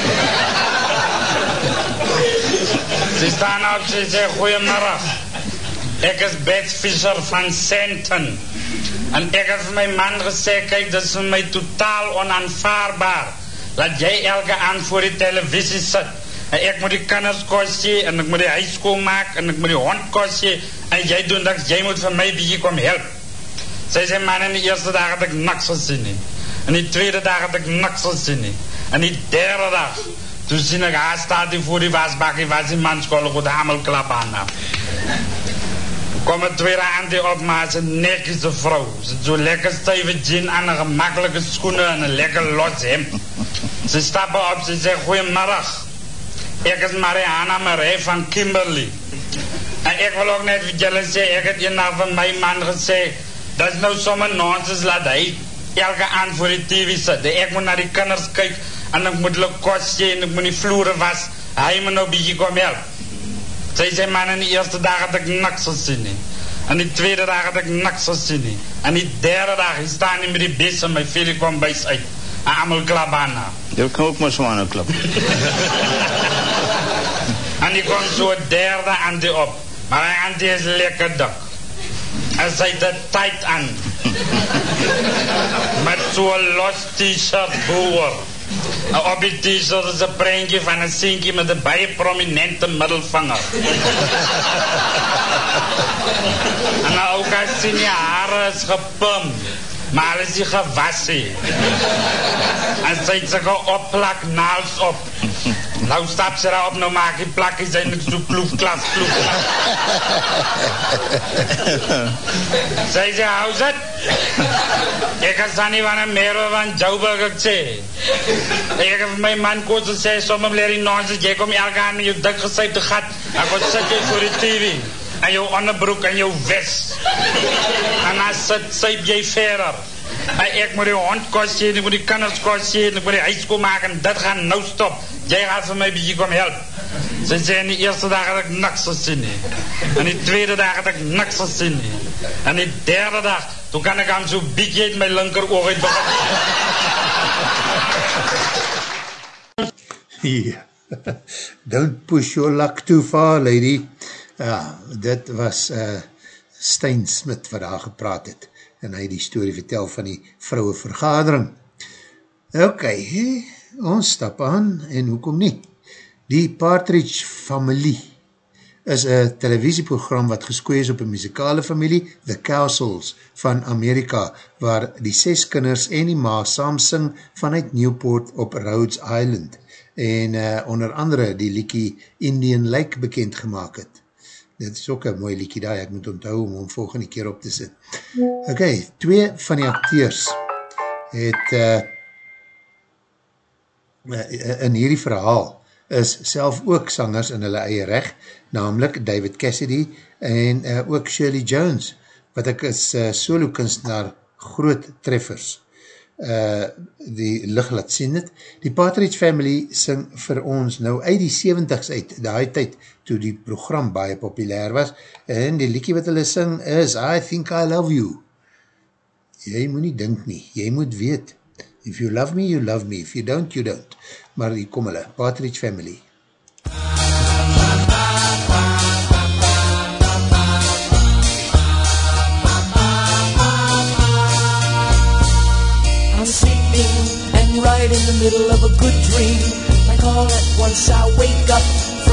Speaker 8: sy staan op, sy sê, goeiemiddag. Ek is Bets Fischer van Senten. En ek vir my man gesê, kyk, dit is vir my totaal onaanvaarbaar, dat jy elke aand voor die televisie sit, en ek moet die kinders kostje, en ek moet die huis schoonmaak, en ek moet die hond kostje, en jy doen dat jy moet vir my bietje kom help. Sy man, in die eerste dag het ek niks gezien nie. In die tweede dag het ek niks gezien nie. En die derde dag, toen sien ek haar staat die voor die wasbakkie, was die manskolle goed hamelklap aan. Kom het weer aan die op, maar ze nekische vrouw. Ze zo lekker stijve jean aan, een gemakkelijke schoenen en een lekker los hemd. Ze stappen op, ze zegt, goeiemiddag. Ik is Mariana Marie van Kimberley. En ik wil ook net julle sê, ek het een van my man gesê, dat is nou somme nonsens laat hy elke aand voor die TV sit. Ek moet na die kinders kyk, en ek moet kostje, en ek moet die vloere was, hy moet nou bietjie kom help. Sy sê man, in die eerste dag het ek niks gezien nie. En die tweede dag het ek niks gezien nie. En die derde dag, hy staan nie met die bes en my vele kom bys uit. En allemaal klap aan.
Speaker 9: Jy kan ook maar so aan klap.
Speaker 8: En die kom so derde aan die op. Maar hy aan die is lekker dik. En sy het het tight aan. Met zo'n los t-shirt boer. En op die t-shirt is een prentje van een sinkie met een baie prominente middelvinger. en nou ook as sien die hare is gepump. Maar is nie gewas nie. En sy het sulke opplak naals op. Nou stap sy daar op, nou maak die plakkies eindelijk so kloef, klas, kloef, klas. Sy sê, hou sit. Ek is dan nie van een mero van Joburg, ek sê. Ek heb my man koos gesê, somme leer die nonsens, jy kom elke aan met jou dik gesuipte gat, en wat sit jy voor die TV, En jouw onderbroek en jouw vest. En dan zit, jij verder. En ik moet die hond kosten, ik moet die kinders kosten, ik moet je ijskool maken. Dat gaat nou stop. Jij gaat voor mij bij je komen helpen. Ze zei de eerste dag dat ik niks gezien. En de tweede dag dat ik niks gezien. En de derde dag, toen kan ik hem zo beetje met mijn linker oog uit
Speaker 2: Yeah. Don't push your luck too far, lady. Ja, dit was uh, Stein Smit wat daar gepraat het en hy die story vertel van die vrouwe vergadering. Ok, he, ons stap aan en hoekom nie? Die Partridge familie is een televisieprogram wat geskooi is op een muzikale familie, The Castles van Amerika, waar die ses kinders en die ma saam sing vanuit Newport op Rhodes Island en uh, onder andere die liekie Indian Lake bekend gemaakt het. Dit is ook een mooi liekie daar, ek moet onthou om hom volgende keer op te sit. Ok, twee van die acteurs het uh, in hierdie verhaal is self ook sangers in hulle eie recht, namelijk David Cassidy en uh, ook Shirley Jones, wat ek as uh, solo kunstenaar groot treffers uh, die licht laat sien het. Die Partridge Family sing vir ons nou uit die 70s uit, die tyd toe die program baie populair was, en die liekie wat hulle sing is I Think I Love You. Jy moet nie dink nie, jy moet weet, if you love me, you love me, if you don't, you don't. Maar hier kom hulle, Partridge Family.
Speaker 9: I'm sleeping and right in the middle of a good dream. Like all at once I wake up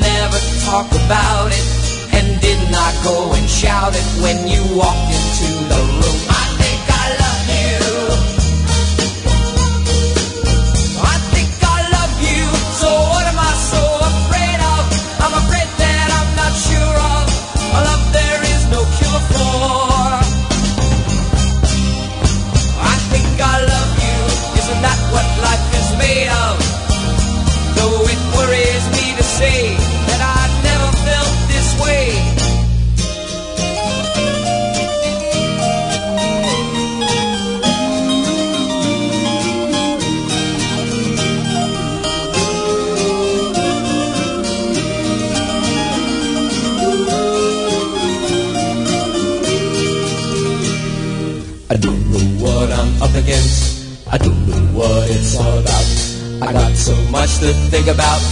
Speaker 9: never talk about it And did not go and shout it When you walked into the room. I much to think about.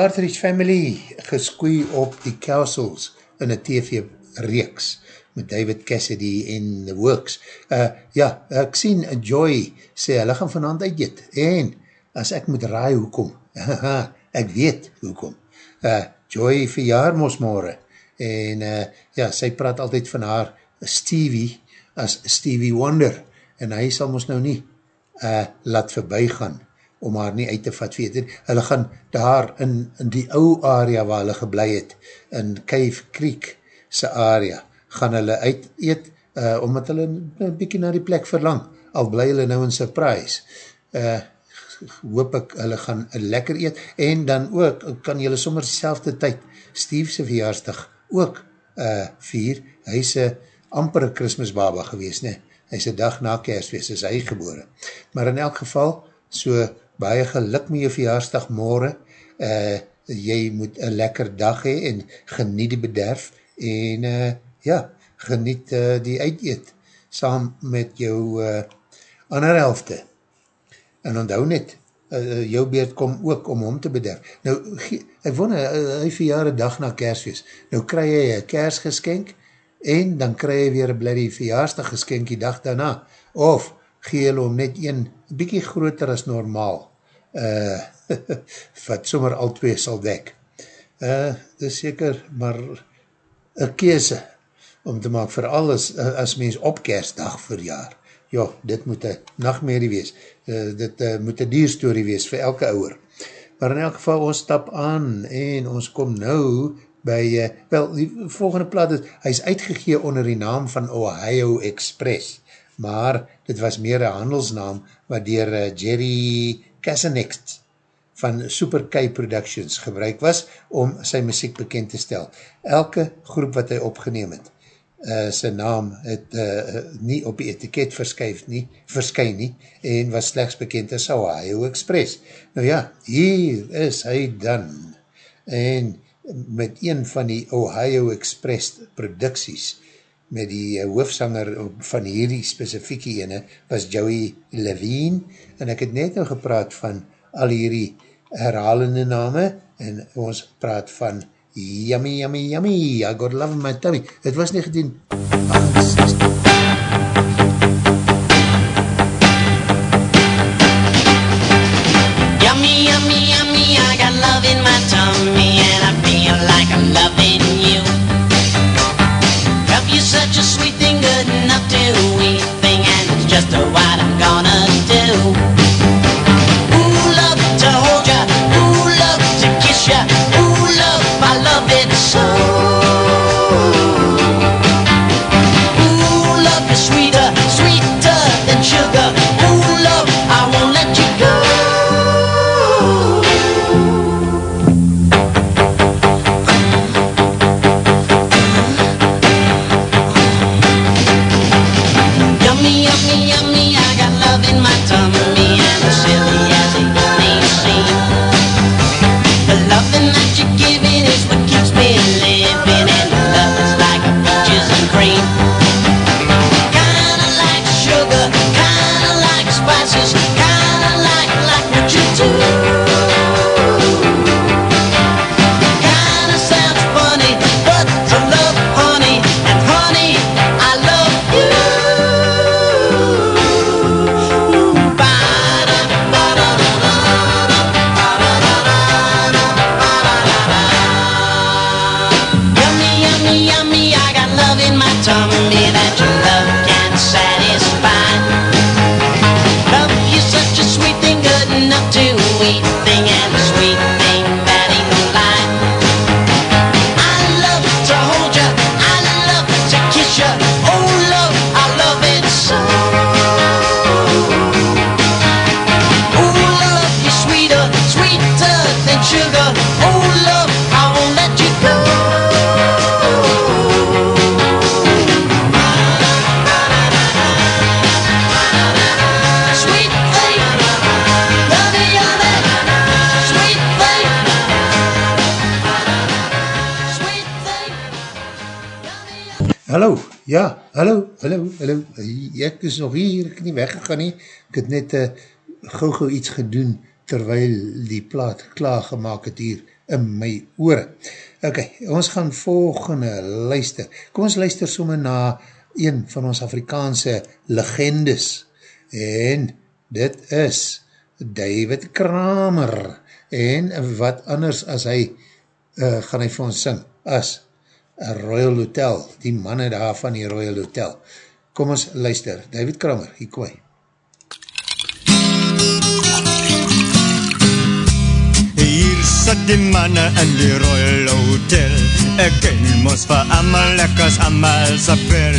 Speaker 2: Partridge Family geskoei op die Castles in een TV reeks met David Cassidy en The Works. Uh, ja, ek sien Joy sê, hulle gaan vanavond uitjeet, en as ek moet raai hoekom, ek weet hoekom. Uh, Joy verjaar mos morgen, en uh, ja, sy praat altyd van haar Stevie as Stevie Wonder, en hy sal mos nou nie uh, laat voorbij gaan, om haar nie uit te vat weet. Hulle gaan daar in, in die ou area waar hulle geblei het, in Cave Creek se area, gaan hulle uit eet, uh, omdat hulle een bykie na die plek verlang, al bly hulle nou in surprise. Uh, hoop ek, hulle gaan lekker eet, en dan ook, kan julle sommer die tyd, Steve se verjaarsdag ook uh, vier, hy is een ampere Christmas baba gewees, ne? hy is een dag na kerstwees, is hy gebore. Maar in elk geval, so baie geluk met jou verjaarsdag morgen, uh, jy moet een lekker dag hee en geniet die bederf en uh, ja, geniet uh, die uiteet saam met jou uh, ander helfte. En onthou net, uh, jou beurt kom ook om hom te bederf. Nou, ek wonder, uh, hy verjaarde dag na kersfeest, nou kry jy een kersgeskenk en dan kry jy weer een bladdy verjaarsdag geskenk die dag daarna, of gee jy hom net een bykie groter as normaal, uh, wat sommer al twee sal dek. Uh, dis seker maar een kese om te maak vir alles as mens op kerstdag verjaar. Ja, dit moet een nachtmerrie wees. Uh, dit uh, moet een dierstory wees vir elke ouwer. Maar in elk geval, ons stap aan en ons kom nou by, uh, wel, die volgende plaat is, hy is uitgegee onder die naam van Ohio Express, maar dit was meer een handelsnaam wat dier uh, Jerry Kassanext van Super K Productions gebruik was om sy muziek bekend te stel. Elke groep wat hy opgeneem het, uh, sy naam het uh, nie op die etiket verskyf nie, verskyn nie, en was slechts bekend as Ohio Express. Nou ja, hier is hy dan, en met een van die Ohio Express producties, met die uh, hoofsanger van hierdie specifieke ene, was Joey Levine, en ek het net nou gepraat van al hierdie herhalende name, en ons praat van Yummy, Yummy, Yummy, I got love in my tummy. Het was 1968.
Speaker 10: Yummy, yummy, yummy, I got love in my tummy
Speaker 2: hallo, hallo, hallo, ek is nog hier, ek het nie weggegaan nie, ek het net uh, gauw gauw iets gedoen, terwyl die plaat klaar gemaakt het hier in my oore. Ok, ons gaan volgende luister. Kom ons luister somme na een van ons Afrikaanse legendes. En dit is David Kramer. En wat anders as hy, uh, gaan hy vir ons sing, as a Royal Hotel, die manne daar van die Royal Hotel. Kom ons luister, David Kramer, hier kom hy.
Speaker 11: Hier sit die manne in die Royal Hotel. Ek ken mos vir amal lekkers amal sa pel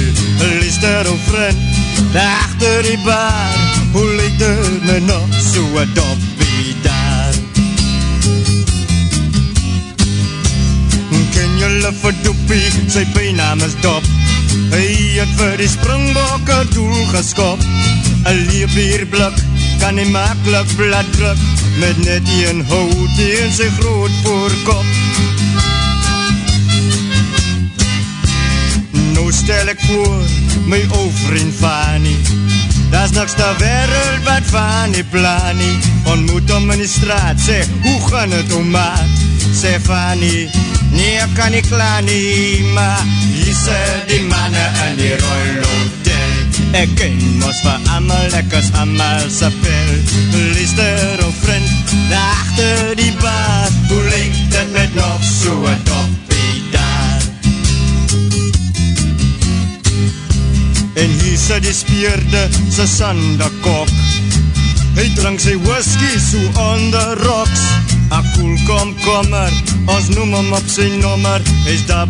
Speaker 11: Lister of vriend, daar achter die bar Hoe lyk dit my nog so a Vir Doppie, sy bijnaam is Dop. Hy het vir die springbokke doel geskop. Een leebierblik kan hy makkelijk blad druk Met net een hout in sy groot voorkop. Nou stel ek voor my ou vriend Fanny Daar's niks ter wereld wat Fanny plan nie. Ontmoet hom in die straat, sê, hoe gaan het om maat? Klaar nie Maar hier sit die manne in die Royal Hotel Ek ken mos vir amal lekkers amal sa pel. Lister of vriend, daar achter die bar Hoe lyk dit met nog so a toppie daar. En hier sit die speerde sy sandakok Hy drink sy whisky so on the rocks A cool komkommer, ons noem hom op sy nommer Is 007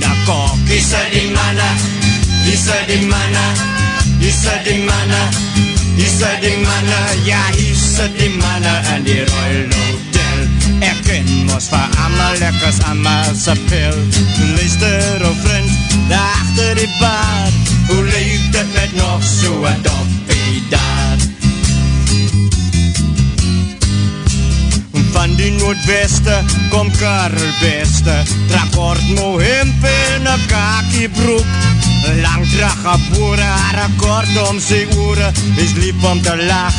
Speaker 11: Da kok Hier sit die manne, hier sit die manne Hier sit die manne, hier sit die manne Ja, hier sit die manne in die Royal Hotel Ek ken mos vir amal lekkers amal sa pil Luister of vriend, daar achter die bar Hoe leef dit met nog so a Van die noordweste kom Karel Beste Trak Ortmo hemp en a kaki broek. Lang drag a boere haar a kort om sy oore Is lief om te lach,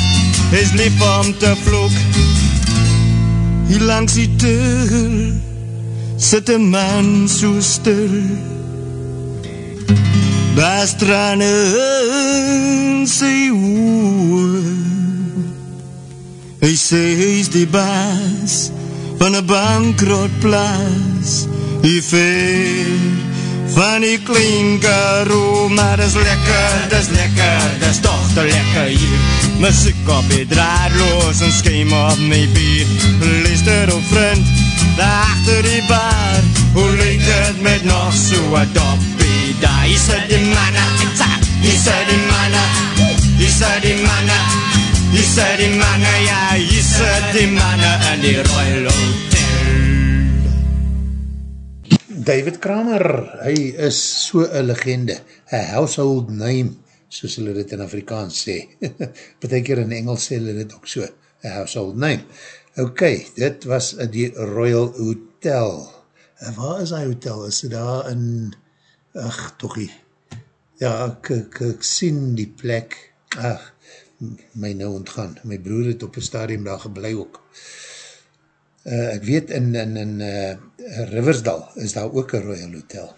Speaker 11: is lief om te vloek. Hier langs die deur Sit een man so stil. Daar strane in sy oor Hy sê hy is die baas van een bankrotplaas Hy ver van die klein karo Maar dis lekker, dis lekker, dis toch te lekker hier. Muziek op die draadloos en skeim op my bier. Luister op vriend, daar achter die bar. Hoe lyk dit met nog so a doppie daar Hier sit die manne, hier sit die manne Hier sit die manne Hier sit die manne, ja, hier sit die manne in die Royal Hotel.
Speaker 2: David Kramer, hy is so een legende, a household name, soos hulle dit in Afrikaans sê. Beteker in Engels sê hulle dit ook so, a household name. Ok, dit was die Royal Hotel. En waar is die hotel? Is dit daar in, ach, tochie. Ja, ek, ek, ek sien die plek, ach, my nou ontgaan. My broer het op een stadium daar geblei ook. Uh, ek weet in, in, in uh, Riversdal is daar ook een Royal Hotel.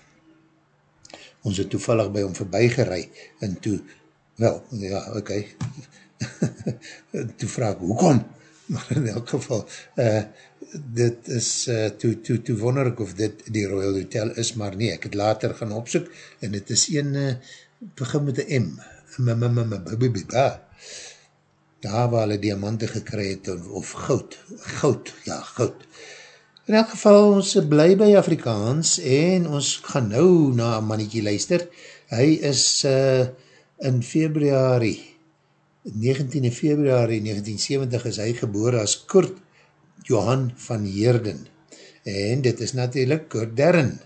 Speaker 2: Ons het toevallig by hom voorbij gerei en toe, wel, ja, ok, toe vraag ek, hoekom? Maar in elk geval, uh, dit is, uh, toe, toe, toe wonder ek of dit die Royal Hotel is, maar nee, ek het later gaan opsoek en het is een, uh, begin met een M, m, m, m, m, b, b, b, b, daar waar hulle diamante gekry het, of goud, goud, ja, goud. In elk geval, ons bly by Afrikaans, en ons gaan nou na een mannetjie luister. Hy is uh, in februari, 19 februari 1970 is hy geboor as Kurt Johan van Heerden. En dit is natuurlijk Kurt Derren.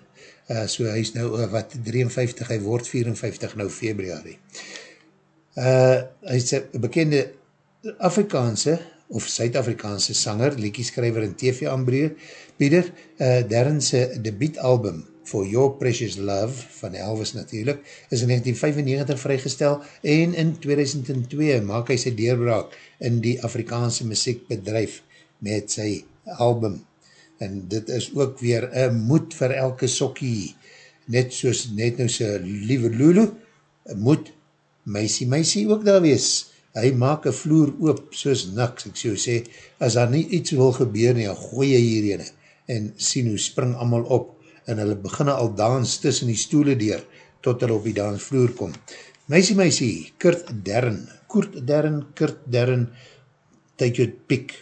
Speaker 2: Uh, so hy is nou, uh, wat, 53, hy word 54 nou februari. Uh, hy is een bekende Afrikaanse of Suid-Afrikaanse sanger, liekieskrijver en tv-aanbieder, Pieder, uh, Darrense debietalbum For Your Precious Love, van Elvis natuurlijk, is in 1995 vrygestel en in 2002 maak hy sy deurbraak in die Afrikaanse muziekbedrijf met sy album. En dit is ook weer een moed vir elke sokkie, net soos net nou sy liewe Lulu, moed Meisie Meisie ook daar wees. Hy maak een vloer oop soos niks, ek so sê, as daar nie iets wil gebeur nie, dan gooi hy hierene en sien hoe spring allemaal op en hulle beginne al dans tussen die stoele deur tot hulle op die dansvloer kom. Meisie Meisie, Kurt Dern, Kurt Dern, Kurt Dern, take your pick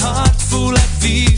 Speaker 7: heart full of fear.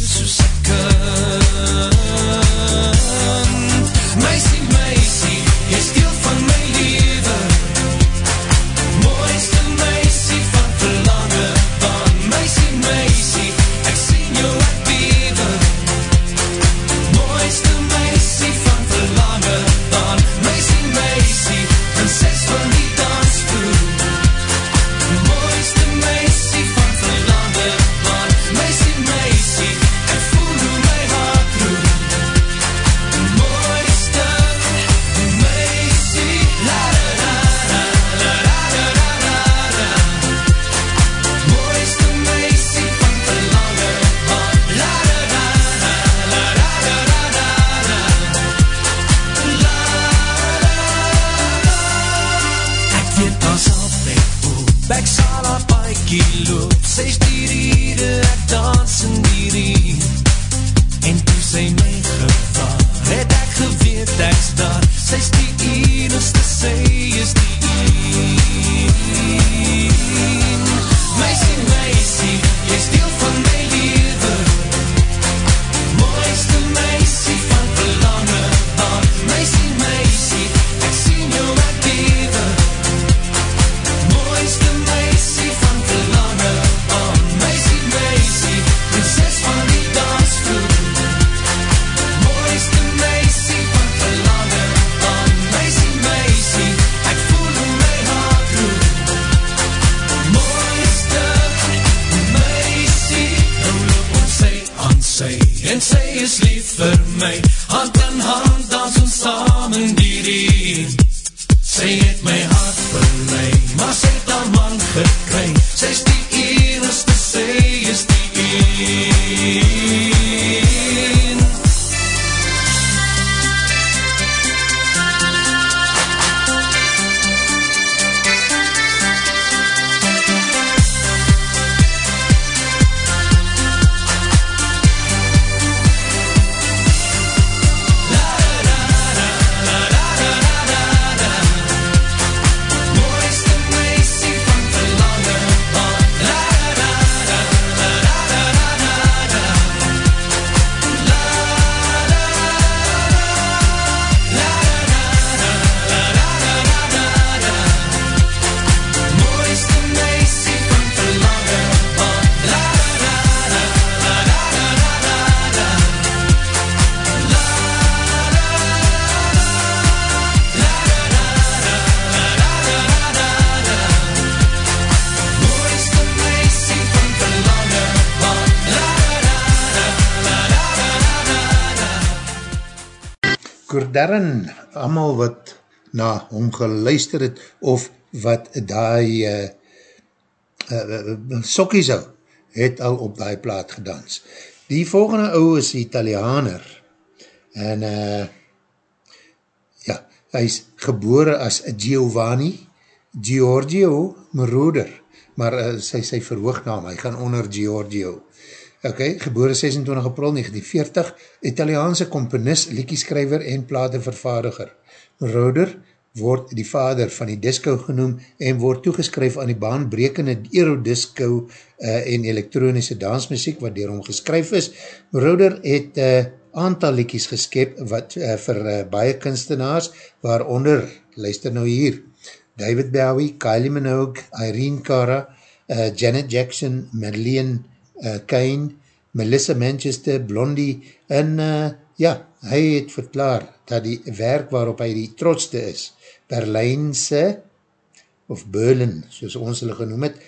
Speaker 2: Darren, amal wat na hom geluister het, of wat die uh, uh, eh, eh, eh, sokkies hou, het al op die plaat gedans. Die volgende ou is Italianer, en uh, ja, hy is gebore as Giovanni Giorgio Moroder, maar uh, sy sy verhoognaam, hy gaan onder Giorgio Ok, geboore 26 april 1940, Italiaanse komponist, liekieskrijver en platenvervaardiger. Roder word die vader van die disco genoem en word toegeskryf aan die baanbrekende aerodisco uh, eh, en elektronische dansmuziek wat door hom geskryf is. Roder het uh, aantal liekies geskep wat uh, vir uh, baie kunstenaars, waaronder, luister nou hier, David Bowie, Kylie Minogue, Irene Cara, uh, Janet Jackson, Madeleine uh, Kane, Melissa Manchester, Blondie, en uh, ja, hy het verklaar dat die werk waarop hy die trotste is, Berlijnse, of Berlin, soos ons hulle genoem het,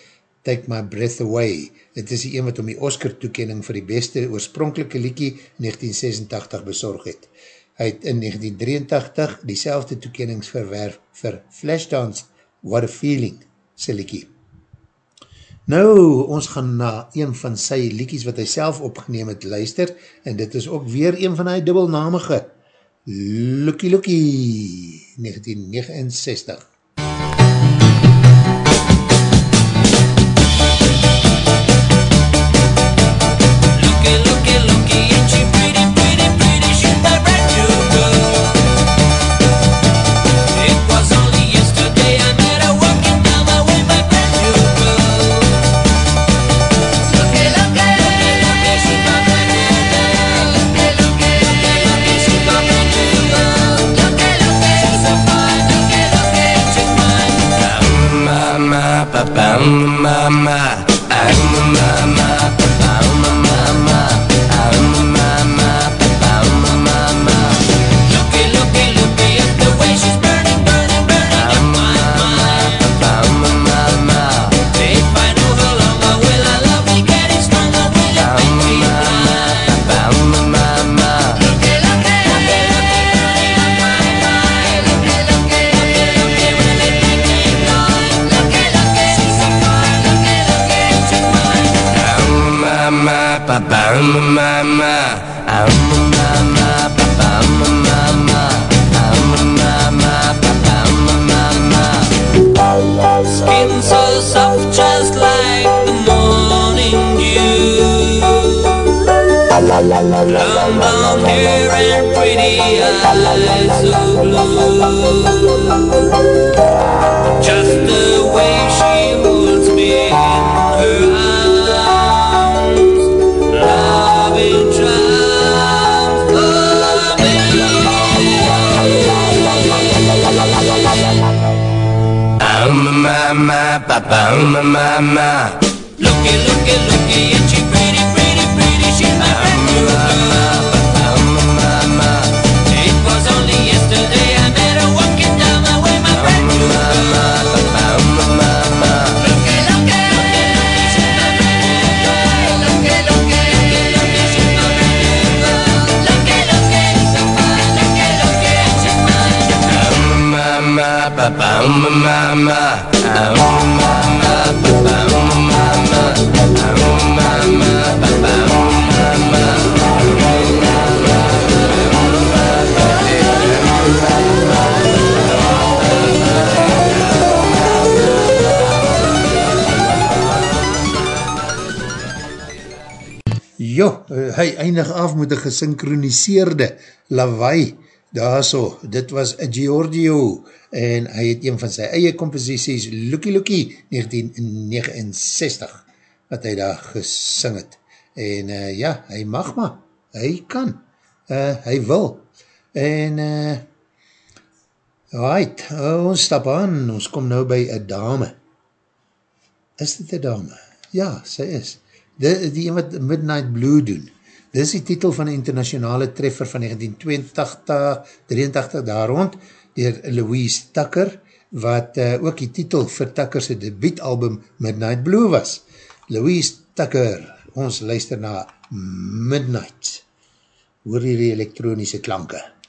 Speaker 2: Take My Breath Away. Het is die een wat om die Oscar toekening vir die beste oorspronkelike liekie 1986 bezorg het. Hy het in 1983 die selfde toekenings verwerf vir Flashdance, What a Feeling, sy liekie. Nou, ons gaan na een van sy liekies wat hy self opgeneem het luister, en dit is ook weer een van hy dubbelnamige, Lookie Lookie, 1969.
Speaker 4: Ma pa pa ma ma ah, ma pa ma ma ma
Speaker 12: Looky, looky, looky,
Speaker 2: hy eindig af met een gesynchroniseerde lawaai, daar so, dit was Giorgio, en hy het een van sy eie composities, Lookie Lookie, 1969, wat hy daar gesing het, en uh, ja, hy mag maar, hy kan, uh, hy wil, en uh, right, ons stap aan, ons kom nou by een dame, is dit een dame? Ja, sy is, die, die een wat Midnight Blue doen, dit is die titel van die internationale treffer van 1982, 83 daar rond, dier Louise Tucker, wat uh, ook die titel vir Tucker sy debietalbum Midnight Blue was. Louise Tucker, ons luister na Midnight, hoor hier die elektronische klanke.
Speaker 12: Midnight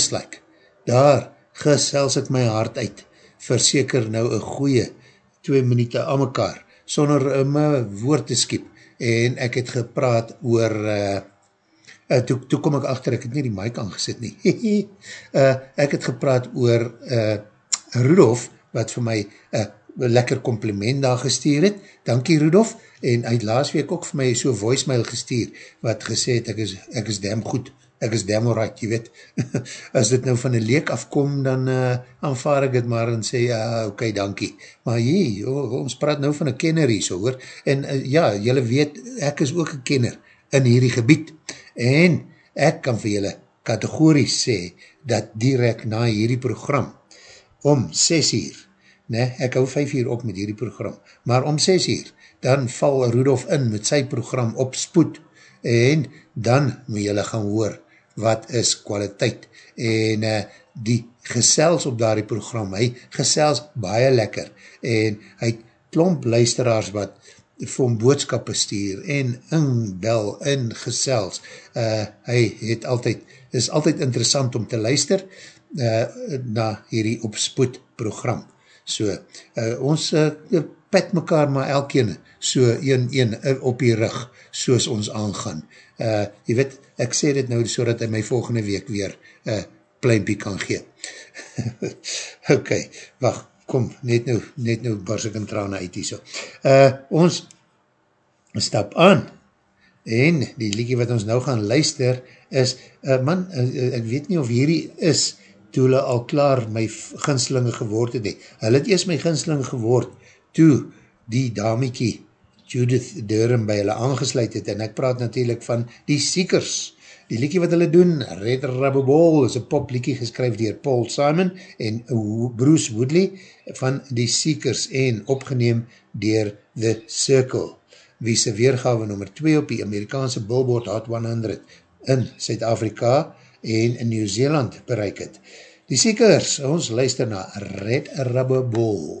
Speaker 2: yes like, daar gesels ek my hart uit, verseker nou een goeie twee minuut aan mekaar, sonder uh, my woord te skiep, en ek het gepraat oor, uh, uh, toe, toe kom ek achter, ek het nie die mic aangesit nie, uh, ek het gepraat oor uh, Rudolf, wat vir my uh, lekker compliment daar gestuur het, dankie Rudolf, en hy het laas week ook vir my so voicemail gestuur, wat gesê het, ek is, ek is damn goed, ek is damn alright, jy weet, as dit nou van een leek afkom, dan uh, aanvaar ek het maar en sê, ja, oké, okay, dankie, maar jy, oh, ons praat nou van een kenner hier so, hoor, en uh, ja, jylle weet, ek is ook een kenner in hierdie gebied, en ek kan vir jylle kategories sê, dat direct na hierdie program, om 6 uur, ne, ek hou 5 uur op met hierdie program, maar om 6 uur, dan val Rudolf in met sy program op spoed, en dan moet jylle gaan hoor, wat is kwaliteit, en uh, die gesels op daardie program, hy gesels baie lekker, en hy klomp luisteraars wat vir hom boodskappe stuur, en inbel, en gesels, uh, hy het altyd, is altyd interessant om te luister, uh, na hierdie opspoed program. So, uh, ons uh, pet mekaar maar elkeen so een, een op die rug, soos ons aangaan. Uh, jy weet, ek sê dit nou so dat hy my volgende week weer uh, pluimpie kan gee. ok, wacht, kom, net nou, net nou bars ek in trane uit hier so. Uh, ons stap aan, en die liedje wat ons nou gaan luister, is, uh, man, uh, ek weet nie of hierdie is, toe hulle al klaar my ginslinge geword het. Hulle het eerst my ginslinge geword, toe die damiekie Judith Durham by hulle aangesluit het, en ek praat natuurlijk van die Seekers. Die liekie wat hulle doen, Red Rubber Ball, is een popliekie geskryf dier Paul Simon en Bruce Woodley van die Seekers en opgeneem dier The Circle, wie sy weergawe nummer 2 op die Amerikaanse Billboard Hot 100 in Suid-Afrika en in Nieuw-Zeeland bereik het. Die Seekers, ons luister na Red Rubber Ball.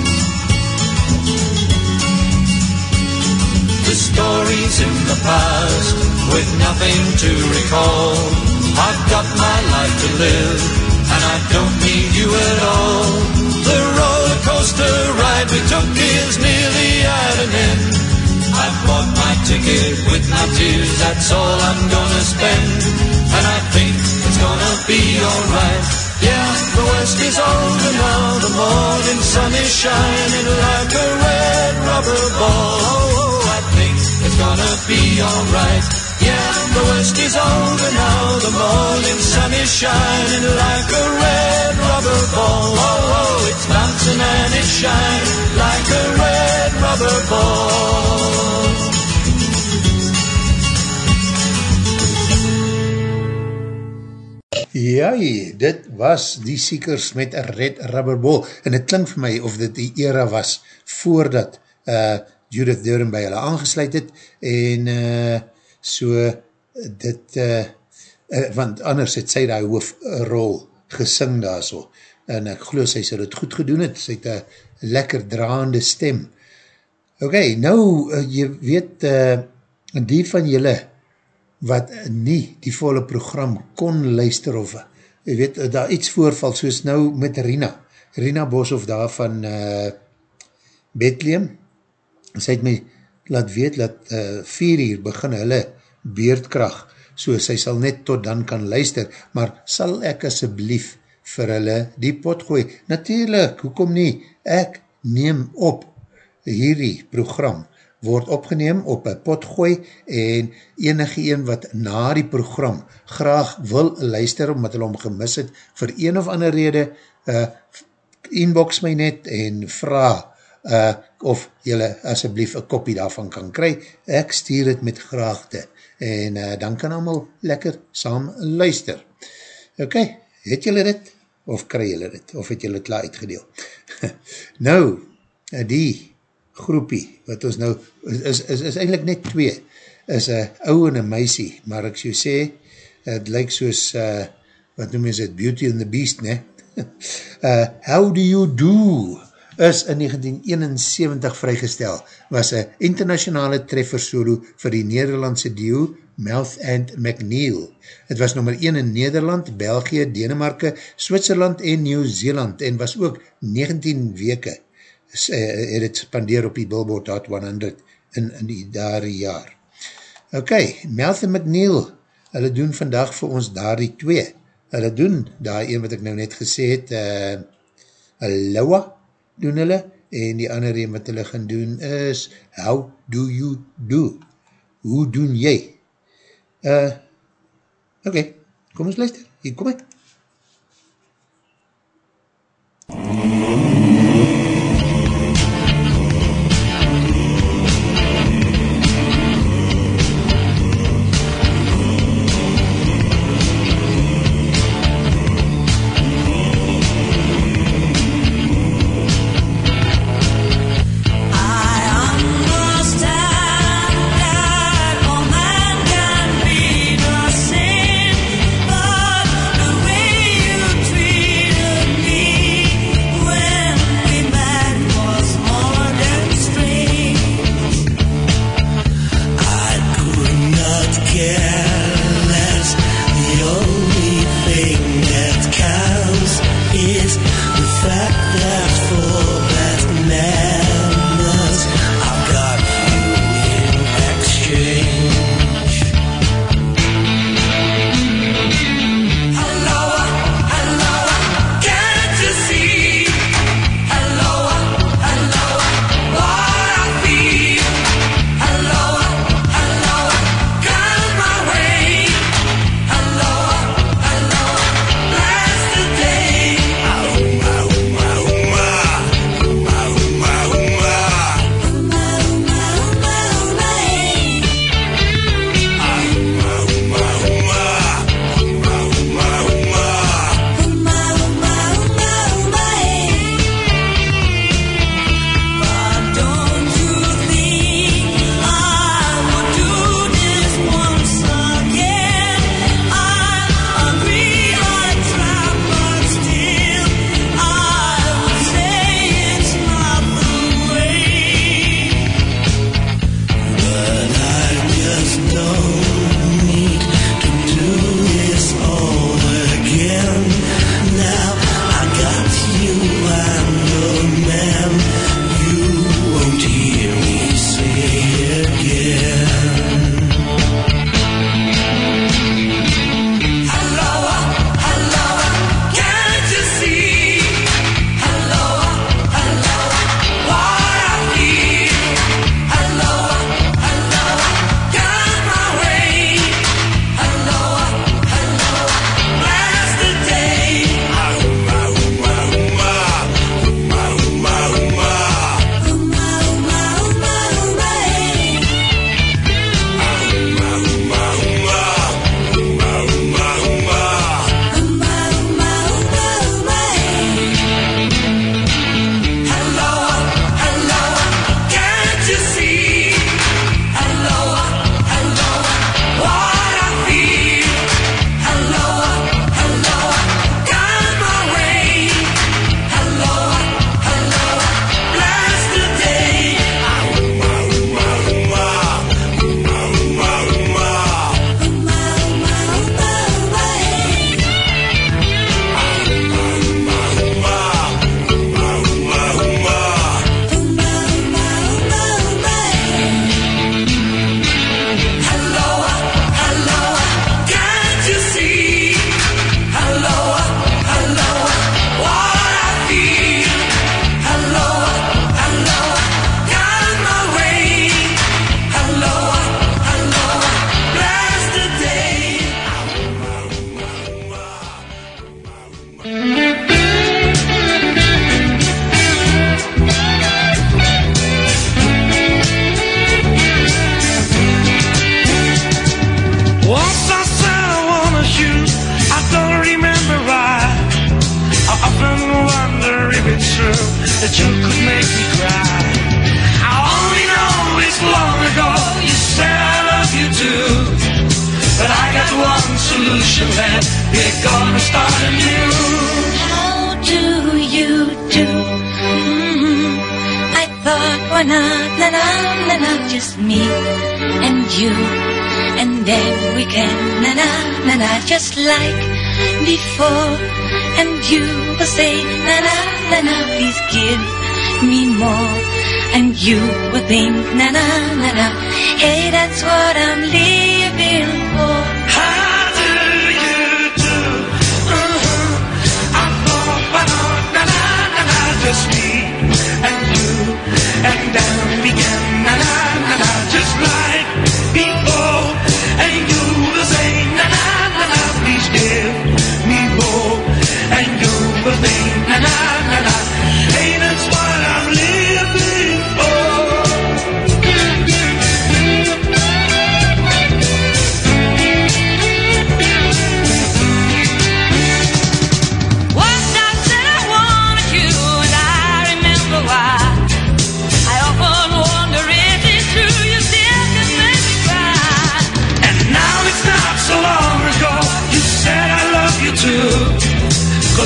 Speaker 7: Stories in the past with nothing to recall. I've got my life to live and I don't need you at all. The roller coaster ride we took is nearly at an end. I've bought my ticket with my tears, that's all I'm gonna spend. And I think it's gonna be alright. Yeah, the worst is over now, the morning sun is shining like a red rubber ball. It's gonna be alright. Yeah, the worst is over now, the morning sun is shining like a red rubber ball. Oh, oh, it's bouncing and it's shining like a red rubber ball.
Speaker 2: Ja, dit was die Seekers met een red rubberbol en het klink vir my of dit die era was voordat uh, Judith Durham by hulle aangesluit het en uh, so dit uh, uh, want anders het sy die hoofrol gesing daar so en ek geloof sy sy het goed gedoen het, sy het een lekker draande stem. Ok, nou, uh, jy weet, uh, die van julle wat nie die volle program kon luister of, jy weet, daar iets voorval, soos nou met Rina, Rina Boshoff daar van uh, Bethlehem, sy het my laat weet, dat uh, vier uur begin hulle beerdkracht, so sy sal net tot dan kan luister, maar sal ek asseblief vir hulle die pot gooi? Natuurlijk, hoekom nie? Ek neem op hierdie program, word opgeneem op een pot gooi en enige een wat na die program graag wil luister, omdat hulle om gemis het, vir een of ander rede, uh, inbox my net en vraag uh, of jylle asjeblief een kopie daarvan kan kry. Ek stuur het met graagte en uh, dan kan allemaal lekker saam luister. Ok, het jylle dit? Of kry jylle dit? Of het jylle la uitgedeel? nou, uh, die groepie, wat ons nou, is, is, is eindelijk net twee, is een ou en een meisie, maar ek so sê, het lyk soos, uh, wat noem is het, Beauty and the Beast, ne? uh, How Do You Do is in 1971 vrygestel, was een internationale treffer solo vir die Nederlandse duo Mouth and McNeil. Het was nummer 1 in Nederland, België, Denemarke, Switserland en Nieuw-Zeeland en was ook 19 weke uh, het het spandeer op die Billboard Hot 100 in, in die daar jaar. Ok, Mouth and McNeil, hulle doen vandag vir ons daar die twee. Hulle doen, daar een wat ek nou net gesê het, uh, Aloha doen hulle, en die ander een wat hulle gaan doen is, How do you do? Hoe doen jy? Uh, ok, kom ons luister, hier kom ek.
Speaker 13: When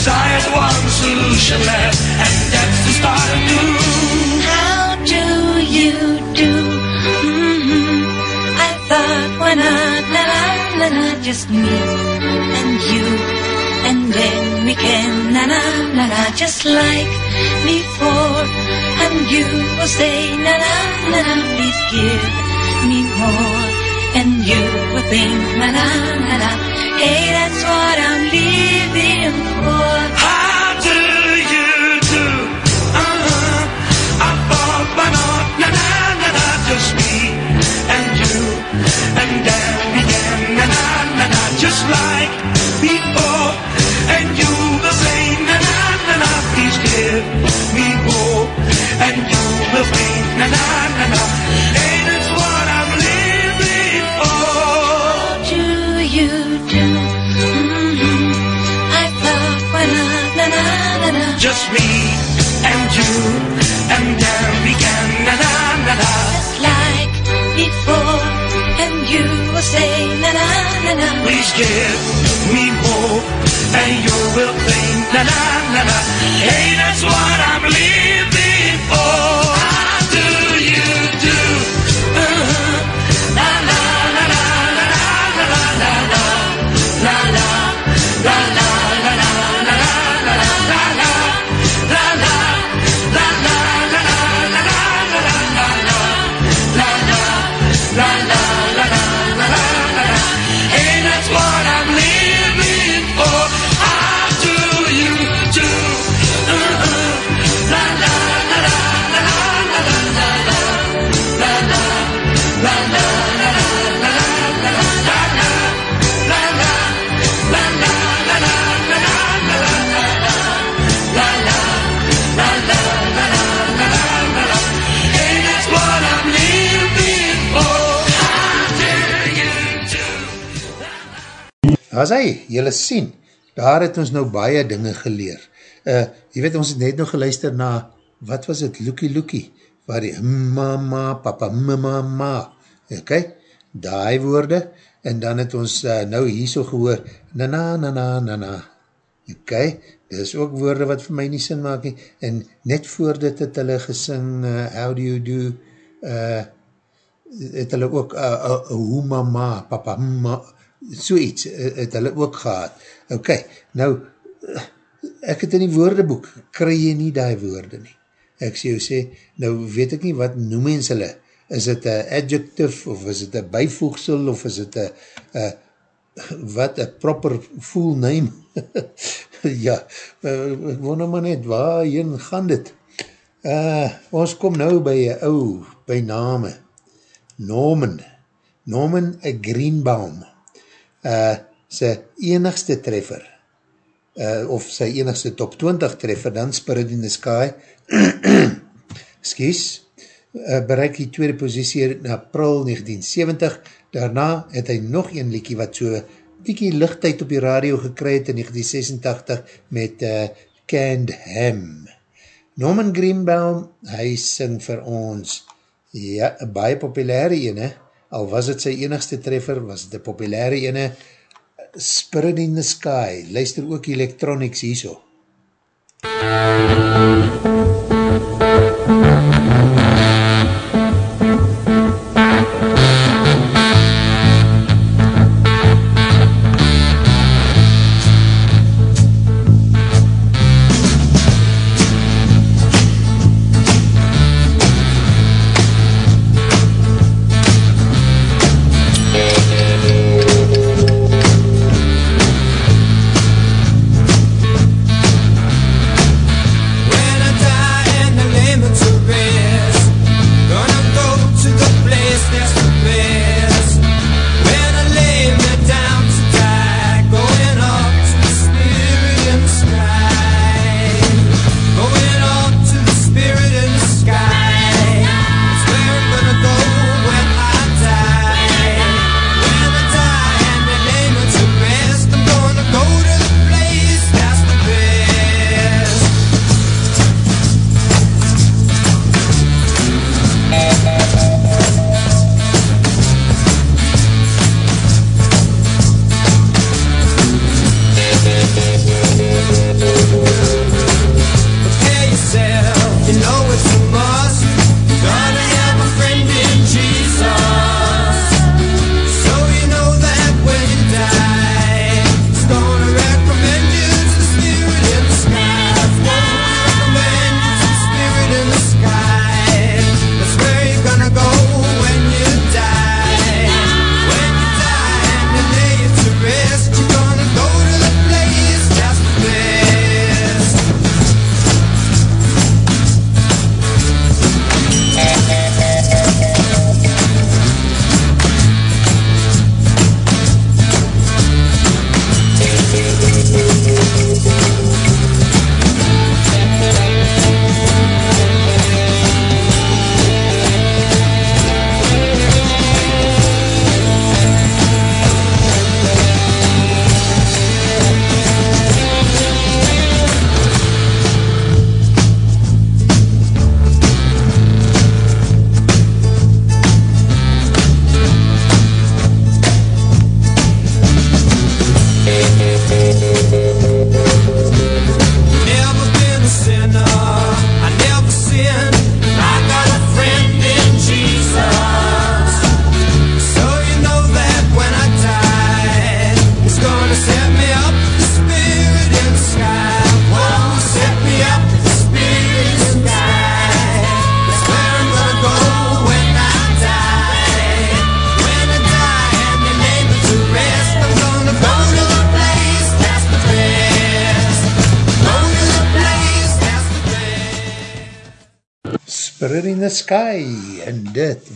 Speaker 14: I had one solution left And that's to start anew
Speaker 1: How do you do? hmm I thought, why not, na na na na, just me and you, and then we can na na na na, just like before. And you will say, na na na na, please give me more. And you will think, na na na na, hey, that's what I'm living for.
Speaker 14: How do you do? Uh-huh. I na na na na Just me and you And then can na na na na Just like before And you say na na na na Please give me more And you think na na na na Just me. And you. And then we can. Na na na na.
Speaker 1: Just like before, and you will say, na na na na.
Speaker 14: Please give me more, and you will think, na na na na. Hey, that's what I'm living
Speaker 2: As hy, jylle sien, daar het ons nou baie dinge geleer. Uh, jy weet, ons het net nog geluister na, wat was het, Lookie Lookie, waar die mama, papa, mama, ma, ok, die woorde, en dan het ons uh, nou hier so gehoor, na na na na na na, ok, dit is ook woorde wat vir my nie sin maak nie, en net voor dit het hulle gesing, uh, how do you do, uh, het hulle ook, uh, uh, hoe mama, papa, mama, so iets uh, het hulle ook gehad. Ok, nou, uh, ek het in die woordeboek, kry jy nie die woorde nie. Ek sê sê, nou weet ek nie wat noem mens hulle, is het een adjective, of is het een bijvoegsel, of is het een, uh, wat, een proper full name? ja, ek wonder maar net, waarheen gaan dit? Uh, ons kom nou by een ou, by name, Norman, Norman Greenbaum, uh, sy enigste treffer, uh, of sy enigste top 20 treffer, dan Spirit in the Sky, skies, uh, bereik die tweede positie in april 1970, daarna het hy nog een liekie wat so liekie lichtheid op die radio gekry het in 1986 met uh, Canned Ham. Norman Greenbaum, hy sing vir ons, ja, baie populaire ene, al was het sy enigste treffer, was het een populaire ene, Spirit in the Sky, luister ook Electronics hierso.
Speaker 4: When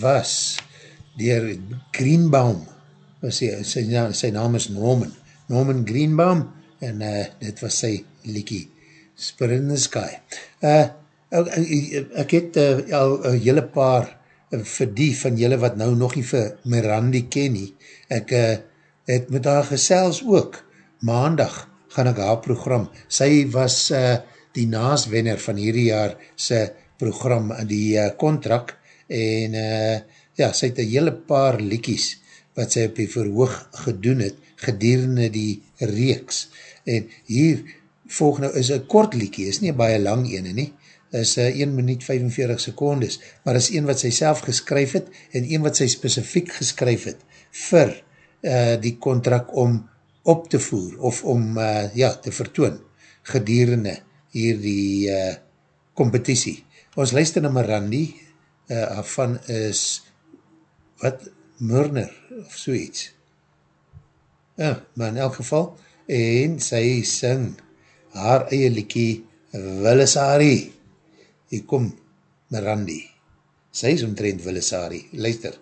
Speaker 2: was dier Greenbaum, was sy, sy, na- sy naam is Norman, Norman Greenbaum, en uh, dit was sy liekie, Spirit in the Sky. Uh, ek, het uh, al een hele paar, uh, vir die van julle wat nou nog nie vir Mirandi ken nie, ek uh, het met haar gesels ook, maandag gaan ek haar program, sy was uh, die naaswenner van hierdie jaar sy program, die uh, contract, en uh, ja, sy het een hele paar liekies wat sy op die verhoog gedoen het, gedurende die reeks, en hier volg nou, is een kort liekie, is nie baie lang ene nie, is uh, 1 minuut 45 secondes, maar is een wat sy self geskryf het, en een wat sy specifiek geskryf het, vir uh, die contract om op te voer, of om uh, ja, te vertoon, gedurende hier die uh, competitie. Ons luister na Mirandi, uh, van is, wat, Murner, of soeits. Ja, maar in elk geval, en sy sing haar eie liekie, Willisari. Hier kom Mirandi. Sy is omtrent Willisari. Luister.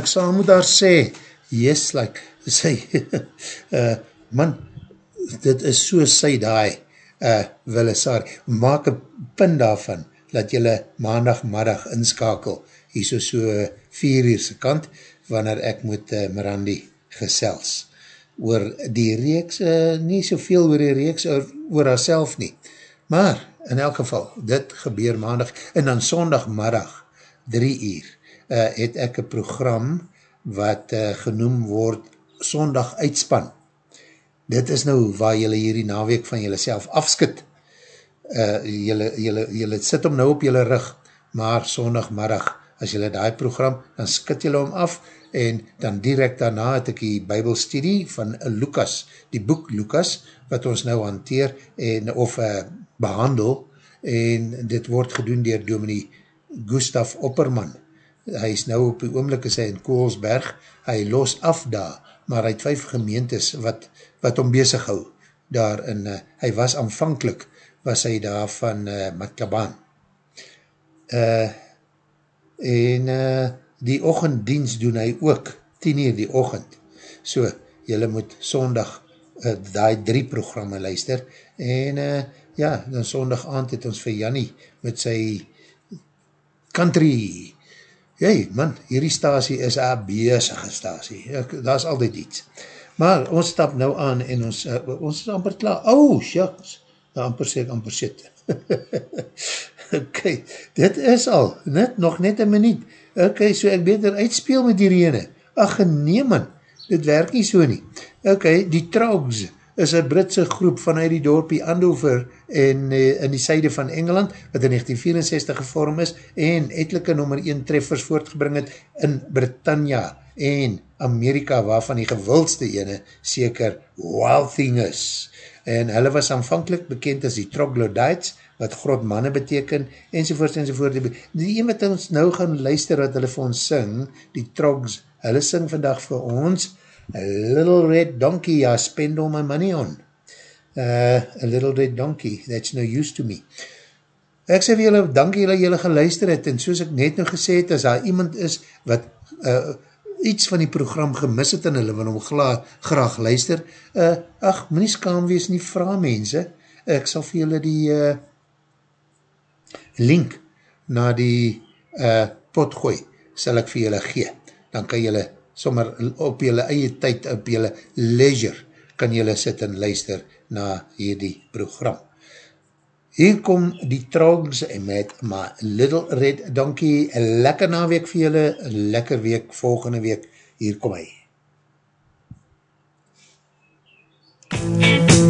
Speaker 2: Ek saam met haar sê, yes, like, sy, uh, man, dit is so sy daai, uh, Willisari, maak een pin daarvan, dat jylle maandagmiddag inskakel, hier so so vier uur se kant, wanneer ek met uh, Mirandi gesels, oor die reeks, uh, nie soveel oor die reeks, oor, oor haar nie, maar, in elk geval, dit gebeur maandag, en dan sondagmiddag, drie uur, uh, het ek een program wat uh, genoem word Sondag Uitspan. Dit is nou waar jylle hierdie naweek van jylle self afskit. Uh, jylle, jylle, jylle sit om nou op jylle rug, maar sondagmiddag, as jylle die program, dan skit jylle om af, en dan direct daarna het ek die bybelstudie van Lukas, die boek Lukas, wat ons nou hanteer, en, of uh, behandel, en dit word gedoen dier dominee Gustav Opperman, hy is nou op die oomlik is hy in Koolsberg, hy los af daar, maar hy het vijf gemeentes wat, wat om bezig hou, daar in, uh, hy was aanvankelijk, was hy daar van uh, Matlabaan. Uh, en uh, die ochenddienst doen hy ook, 10 uur die ochend, so, jylle moet sondag uh, die drie programme luister, en uh, ja, dan sondag aand het ons vir Jannie met sy country Jy, man, hierdie stasie is een bezige stasie. Daar is altyd iets. Maar ons stap nou aan en ons, uh, ons is amper klaar. Oh, shucks. Nou, amper sê ek amper sit. ok, dit is al. Net, nog net een minuut. Ok, so ek beter uitspeel met die rene. Ach, nee man, dit werk nie so nie. Ok, die Trogs is een Britse groep vanuit die dorpie Andover en uh, in die syde van Engeland, wat in 1964 gevorm is, en etelike nummer 1 treffers voortgebring het in Britannia en Amerika, waarvan die gewildste ene seker Wild Thing is. En hulle was aanvankelijk bekend as die Troglodytes, wat grot manne beteken, enzovoort, enzovoort. Die een wat ons nou gaan luister, wat hulle vir ons sing, die Trogs, hulle sing vandag vir ons, little red donkey I spend all my money on. Uh, a little red donkey, that's no use to me. Ek sê vir julle, dankie julle julle geluister het, en soos ek net nou gesê het, as daar iemand is wat uh, iets van die program gemis het in hulle, wat hom gla, graag luister, uh, ach, my nie skaam wees nie, vraag mense, ek sal vir julle die uh, link na die uh, pot gooi, sal ek vir julle gee, dan kan julle sommer op jylle eie tyd, op jylle leisure, kan jylle sit en luister na hierdie program. Hier kom die Trogs met my Little Red Donkey, een lekker naweek vir jylle, een lekker week, volgende week, hier kom hy.
Speaker 4: I've